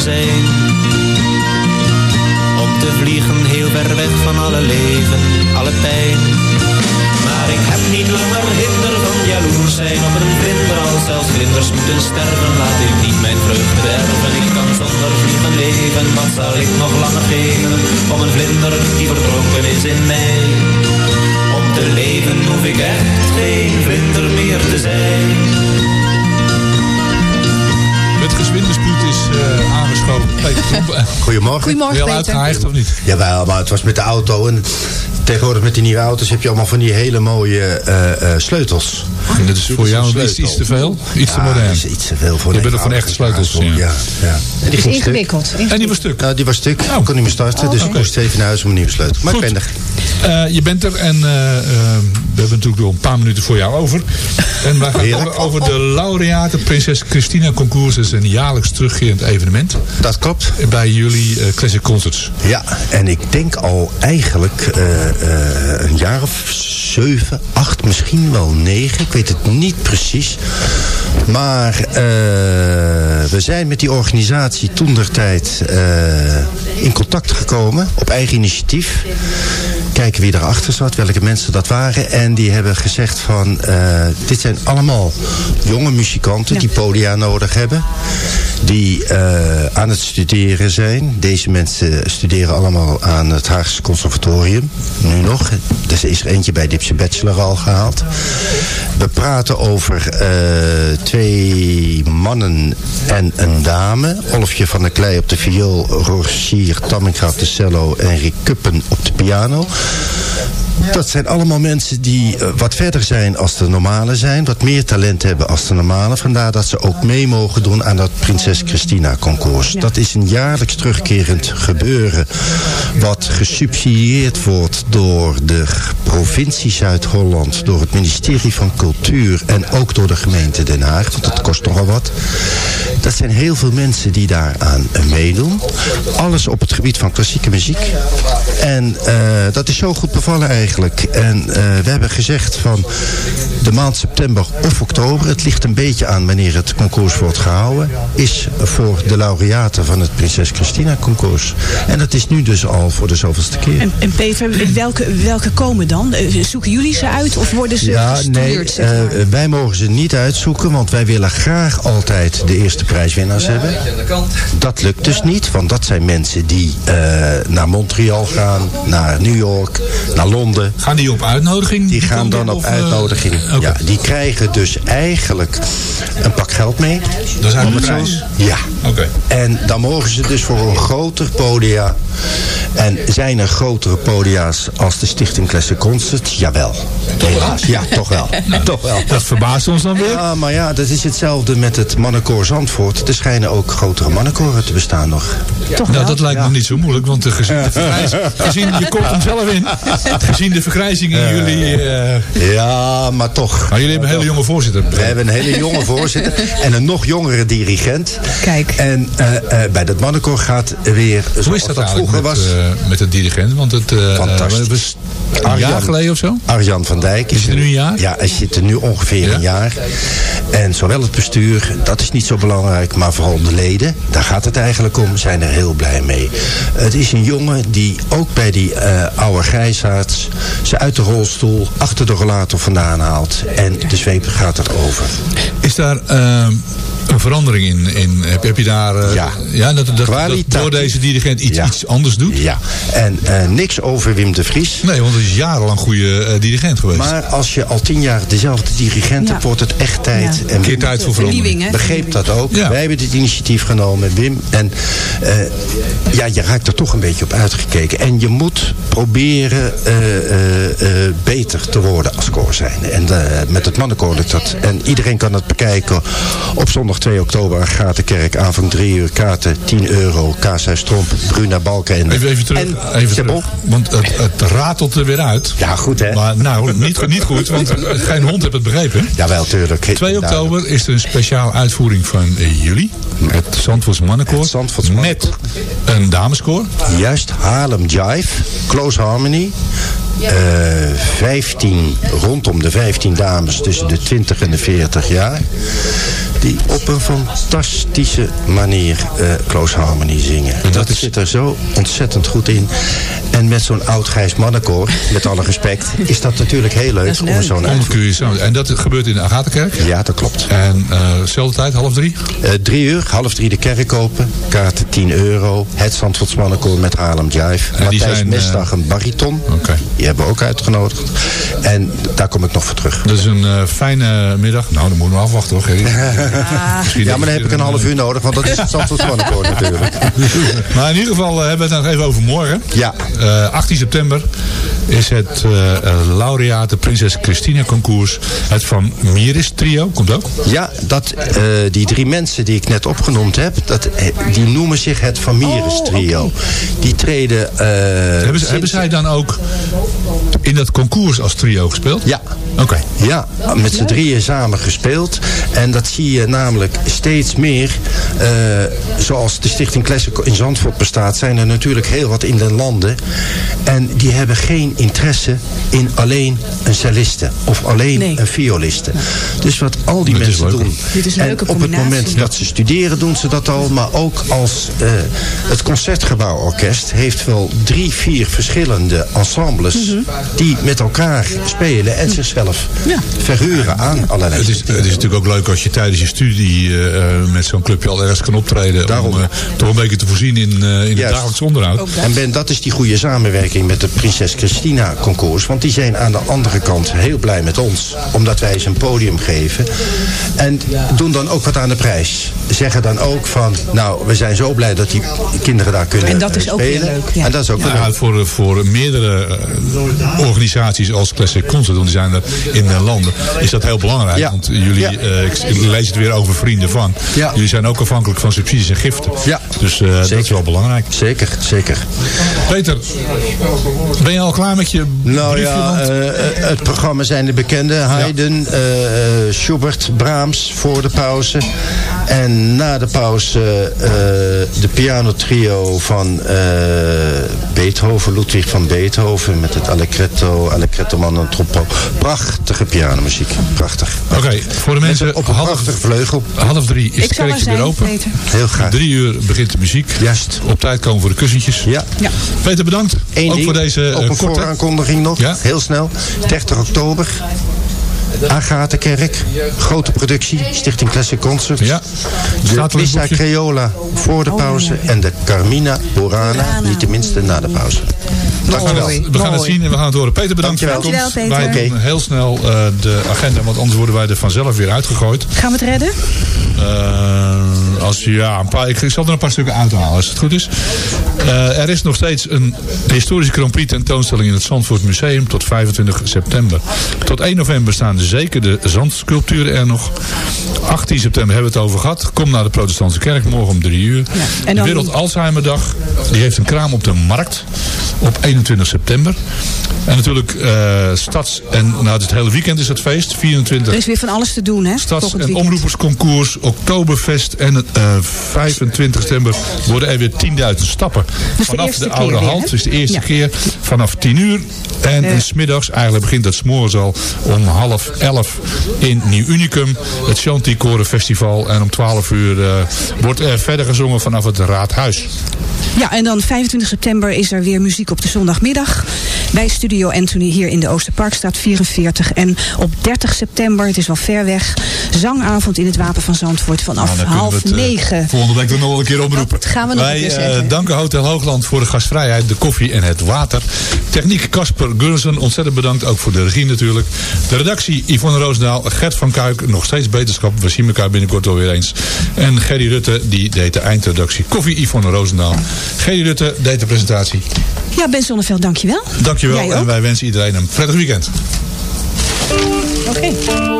Zijn. Om te vliegen heel ver weg van alle leven, alle pijn. Maar ik heb niet langer hinder van jaloers zijn op een vlinder Als zelfs vlinders moeten sterven, laat ik niet mijn vreugde bederven Ik kan zonder vliegen leven, wat zal ik nog langer geven Om een vlinder die verdronken is in mij? Om te leven hoef ik echt geen vlinder meer te zijn is eh, aangeschoven Peter. *laughs* Goedemorgen. Goedemorgen, Heel of niet? Jawel, maar het was met de auto. En tegenwoordig met die nieuwe auto's heb je allemaal van die hele mooie eh, eh, sleutels. En dat is voor jou een iets, iets te veel? Iets te modern? dat is iets te veel voor Je bent er van echte sleutels, kaartbon. ja. Ja, ja. En die is ingewikkeld. En die was stuk. Nou, die was stuk. Ik kon niet meer starten. dus ik moest even naar huis om een nieuwe sleutel. Maar Goed. ik ben er. Eh, je bent er en we hebben natuurlijk nog een paar minuten voor jou over. En wij gaan Heerlijk. over, de laureaten Prinses Christina Concours. Is een jaarlijks terugkerend evenement Dat klopt. bij jullie eh, Classic Concerts. Ja, en ik denk al eigenlijk eh, eh, een jaar of zeven, acht, misschien wel negen. Ik weet het niet precies. Maar we zijn met die organisatie toen der tijd in contact gekomen. Op eigen initiatief. Kijken wie erachter zat, welke mensen dat waren. En die hebben gezegd van... eh, dit zijn allemaal jonge muzikanten die podia nodig hebben. Die eh, aan het studeren zijn. Deze mensen studeren allemaal aan het Haagse Conservatorium. Nu nog. Dus er is er eentje bij Dipse Bachelor al gehaald. We praten over eh, twee mannen en een dame. Olfje van der Klei op de viool. Rogier Tamminga op de cello. En Rick Kuppen op de piano. Dat zijn allemaal mensen die eh, wat verder zijn als de normale zijn. Wat meer talent hebben als de normale. Vandaar dat ze ook mee mogen doen aan dat Prinses Christina concours. Dat is een jaarlijks terugkerend gebeuren. Wat gesubsidieerd wordt door de provincie Zuid-Holland. Door het ministerie van Cultuur. En ook door de gemeente Den Haag. Want dat kost nogal wat. Dat zijn heel veel mensen die daaraan meedoen. Alles op het gebied van klassieke muziek. En eh, dat is zo goed bevallen eigenlijk. En eh, we hebben gezegd van de maand september of oktober, het ligt een beetje aan wanneer het concours wordt gehouden, is voor de laureaten van het Prinses Christina concours. En dat is nu dus al voor de zoveelste keer. En, en Peter, welke, welke komen dan? Eh, Zoeken jullie ze uit of worden ze Ja, gestuurd? nee, zeg maar? eh, wij mogen ze niet uitzoeken, want wij willen graag altijd de eerste prijswinnaars hebben. Dat lukt dus niet, want dat zijn mensen die naar Montreal gaan, naar New York, naar Londen. Gaan die op uitnodiging? Die gaan dan op of, eh, uitnodiging. Ja, die krijgen dus eigenlijk een pak geld mee. Dat is de prijs? Ja. Oké. En dan mogen ze dus voor een groter podia. En zijn er grotere podia's als de Stichting Classic Concerts? Jawel. Helaas. Ja, toch wel. *laughs* toch wel. Dat verbaast ons dan weer. Ja, maar ja, dat is hetzelfde met het mannenkoor Zandvoort. Er schijnen ook grotere mannenkoren te bestaan nog. nou, dat lijkt me niet zo moeilijk, want de gezien, de *laughs* vergrijzing, gezien je komt hem zelf in, *laughs* gezien de vergrijzing in jullie... eh, Ja, maar toch. maar jullie hebben een hele jonge voorzitter. We hebben een hele jonge voorzitter *laughs* en een nog jongere dirigent. Kijk. En eh, eh, bij dat mannenkoor gaat weer, zoals dat dat eigenlijk vroeger met, was, eh, met de dirigent? Want het eh, Fantastisch. eh, was een jaar geleden of zo? Arjan van Dijk. Is het nu een jaar? Ja, hij zit er nu ongeveer Ja? een jaar. En zowel het bestuur, dat is niet zo belangrijk, maar vooral de leden, daar gaat het eigenlijk om, zijn er heel blij mee. Het is een jongen die ook bij die eh, oude grijsaards ze uit de rolstoel achter de rollator vandaan haalt. En de zweep gaat erover. Is daar eh, een verandering in? in heb, heb je daar... eh, Ja. ja dat, dat, dat door deze dirigent iets, Ja. iets anders doet? Ja, en eh, niks over Wim de Vries. Nee, want hij is jarenlang goede eh, dirigent geweest. Maar als je al tien jaar dezelfde dirigent Ja. hebt, wordt het echt tijd. Ja. En Een keer tijd voor verandering. Begreep dat ook. Ja. Wij hebben dit initiatief genomen, Wim. En eh, ja, je raakt er toch een beetje op uitgekeken. En je moet proberen eh, eh, eh, beter te worden als koor zijn. En met het mannenkoor dat. En iedereen kan het bekijken op zondag 2 oktober. Gatenkerk, aanvang 3 uur, kaarten 10 euro. Kaashuis Tromp, Bruna Balken en... Even, even terug. En even terug. Want het, het ratelt er weer uit. Ja, goed hè? Maar nou, niet, goed- niet goed, want *laughs* geen hond heeft het begrepen. Jawel, tuurlijk. 2 oktober is er een speciaal uitvoering van eh, jullie. Het Zandvoorts Mannenkoor. Het Zandvoorts Mannenkoor. Met een dameskoor. Juist, Harlem Jive, Close Harmony. Eh 15, rondom de 15 dames tussen de 20 en de 40 jaar. Die op een fantastische manier eh, Close Harmony zingen. dat is- zit er zo ontzettend goed in. En met zo'n oud grijs mannenkoor, met alle respect, is dat natuurlijk heel leuk. om zo'n uitvoering-. En dat gebeurt in de Agatenkerk. Ja, dat klopt. En eh dezelfde tijd, half drie. Eh, drie uur, half drie de kerk open. Kaarten 10 euro. Het Zandvoorts Mannenkoor met Harlem Jive. En Matthijs zijn, een bariton. Oké. Die hebben we ook uitgenodigd. En daar kom ik nog voor terug. Dat is een eh, fijne middag. Nou, dan moeten we afwachten hoor. *laughs* Misschien Ja, maar dan heb ik een half uur nodig, want dat is het *laughs* Zandvoorts Mannenkoor natuurlijk. *laughs* Maar in ieder geval eh, hebben we het nog even over morgen. Ja. Eh, 18 september is het eh eh, laureate Prinses Christina concours. Het Van Miris trio, komt ook. Ja, dat, eh, die drie mensen die ik net opgenoemd heb, dat, eh, die noemen zich het Van Mieris trio. Die treden... eh, Hebben, ze- sinds- hebben zij dan ook in dat concours als trio gespeeld? Ja. Oké. Ja, met z'n drieën samen gespeeld. En dat zie je namelijk steeds meer. eh, zoals de Stichting Classic in Zandvoort bestaat... zijn er natuurlijk heel wat in de landen. En die hebben geen interesse in alleen een celliste. Of alleen Nee. een violiste. Dus wat al die mensen doen... Dit is een en leuke op het moment dat ze studeren doen ze dat al. Maar ook als eh, het Concertgebouworkest... heeft wel drie, vier verschillende ensembles... die met elkaar spelen en zichzelf Ja. verhuren aan allerlei Het is, het is natuurlijk ook leuk als je tijdens je studie eh, eh, met zo'n clubje al ergens kan optreden. Daarom. Om eh, toch een beetje te voorzien in, eh, in het dagelijks onderhoud. En Ben, dat is die goede samenwerking met de Prinses Christina concours. Want die zijn aan de andere kant heel blij met ons. Omdat wij ze een podium geven. En doen dan ook wat aan de prijs. Zeggen dan ook van, nou, we zijn zo blij dat die kinderen daar kunnen En dat is ook weer spelen. leuk, ja. En dat is ook weer Ja, leuk. voor, voor meerdere organisaties als Classic Concert, want die zijn er in de landen, is dat heel belangrijk. Ja. Want jullie, Ja. eh, ik lees het weer over vrienden van. Ja. Jullie zijn ook afhankelijk van subsidies en giften. Ja. Dus eh, dat is wel belangrijk. Zeker, zeker. Peter, ben je al klaar met je Nou briefje? ja, eh, eh, het programma zijn de bekende. Haydn, eh, eh, Schubert, Brahms voor de pauze. En na de pauze eh, de pianotrio van eh, Beethoven, Ludwig van Beethoven... met het Allegretto, Allegretto man en trompo. Prachtige pianomuziek, prachtig. Oké, voor de mensen, Op een half, prachtige vleugel. half drie is Ik het er kerkje weer open. Peter. Heel graag. Drie uur begint de muziek. Juist. Op tijd komen voor de kussentjes. Ja. Ja. Peter, bedankt. Eén ook ding, voor deze ook eh, een korte. vooraankondiging nog, Ja. heel snel. 30 oktober, Agatenkerk, grote productie, Stichting Classic Concert. Ja, De boekje. Creola voor de pauze en de Carmina Burana, niet tenminste na de pauze. Dank We gaan, wel. het, we gaan het zien en we gaan het horen. Peter, bedankt Dankjewel. voor je komst. Dankjewel, Wij Peter. doen heel snel eh, de agenda, want anders worden wij er vanzelf weer uitgegooid. Gaan we het redden? Eh, ja, een paar, ik, ik zal er een paar stukken uithalen als het goed is. Eh, er is nog steeds een historische Grand Prix tentoonstelling in het Zandvoort Museum tot 25 september. Tot 1 november staan zeker de zandsculpturen er nog. 18 september hebben we het over gehad. Kom naar de Protestantse Kerk morgen om 3 uur. en de Wereld Alzheimerdag die heeft een kraam op de markt op 21 september. En natuurlijk uh, stads... En nou, het hele weekend is het feest. 24. Er is weer van alles te doen, hè? Stads- en omroepersconcours, Oktoberfest. En uh, 25 september worden er weer 10.000 stappen. Vanaf de, oude weer, halt. is de eerste ja. keer. Vanaf 10 uur. En, uh, smiddags, eigenlijk begint het s'morgens al om half 11 in Nieuw Unicum. Het Chanty Koren Festival. En om 12 uur uh, wordt er verder gezongen vanaf het Raadhuis. Ja, en dan 25 september is er weer muziek op de zondagmiddag. Bij Studio Anthony hier in de Oosterparkstraat 44. En op 30 september, het is wel ver weg, zangavond in het Wapen van Zandvoort vanaf nou, half het, negen. Uh, volgende week nog een keer oproepen. Dat gaan we nog Wij, een keer zeggen. Uh, danken Hotel Hoogland voor de gastvrijheid, de koffie en het water. Techniek Casper Gursen, ontzettend bedankt. Ook voor de regie natuurlijk. De redactie Yvonne Roosdaal, Gert van Kuik, nog steeds beterschap. We zien elkaar binnenkort alweer eens. En Gerry Rutte, die deed de eindredactie. Koffie Yvonne Roosendaal. Gerry Rutte deed de presentatie. Ja, Ben Zonneveld, dankjewel. Dankjewel en wij wensen iedereen een prettig weekend. Oké. Okay.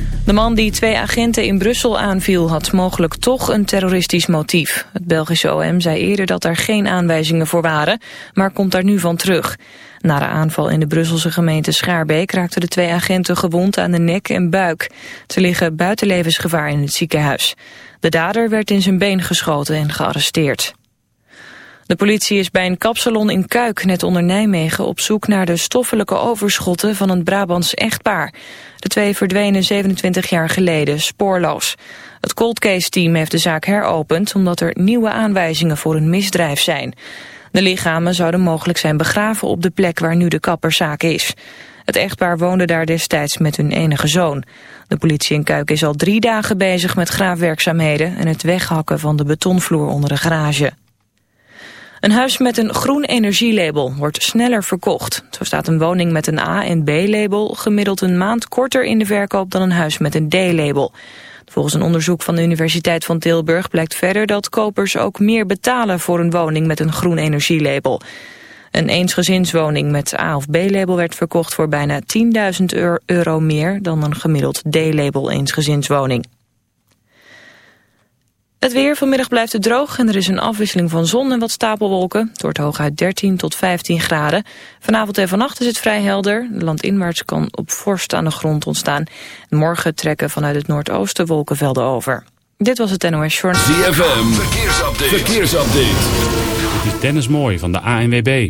De man die twee agenten in Brussel aanviel had mogelijk toch een terroristisch motief. Het Belgische OM zei eerder dat er geen aanwijzingen voor waren, maar komt daar nu van terug. Na de aanval in de Brusselse gemeente Schaarbeek raakten de twee agenten gewond aan de nek en buik. Ze liggen buiten levensgevaar in het ziekenhuis. De dader werd in zijn been geschoten en gearresteerd. De politie is bij een kapsalon in Kuik, net onder Nijmegen, op zoek naar de stoffelijke overschotten van een Brabants echtpaar. De twee verdwenen 27 jaar geleden, spoorloos. Het cold case team heeft de zaak heropend omdat er nieuwe aanwijzingen voor een misdrijf zijn. De lichamen zouden mogelijk zijn begraven op de plek waar nu de kapperszaak is. Het echtpaar woonde daar destijds met hun enige zoon. De politie in Kuik is al drie dagen bezig met graafwerkzaamheden en het weghakken van de betonvloer onder de garage. Een huis met een groen energielabel wordt sneller verkocht. Zo staat een woning met een A- en B-label gemiddeld een maand korter in de verkoop dan een huis met een D-label. Volgens een onderzoek van de Universiteit van Tilburg blijkt verder dat kopers ook meer betalen voor een woning met een groen energielabel. Een eensgezinswoning met A- of B-label werd verkocht voor bijna 10.000 euro meer dan een gemiddeld D-label eensgezinswoning. Het weer vanmiddag blijft het droog en er is een afwisseling van zon en wat stapelwolken. Het wordt hooguit 13 tot 15 graden. Vanavond en vannacht is het vrij helder. Landinwaarts kan op vorst aan de grond ontstaan. Morgen trekken vanuit het noordoosten wolkenvelden over. Dit was het NOS Journal. ZFM, verkeersupdate. verkeersupdate. Dit is Dennis Mooi van de ANWB.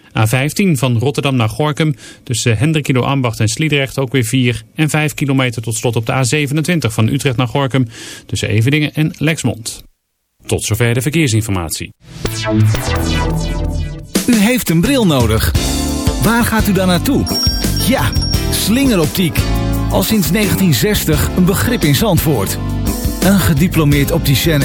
A15 van Rotterdam naar Gorkum tussen Hendrikido Ambacht en Sliedrecht ook weer 4 en 5 kilometer tot slot op de A27 van Utrecht naar Gorkum tussen Evedingen en Lexmond. Tot zover de verkeersinformatie. U heeft een bril nodig. Waar gaat u dan naartoe? Ja, slingeroptiek. Al sinds 1960 een begrip in Zandvoort. Een gediplomeerd opticien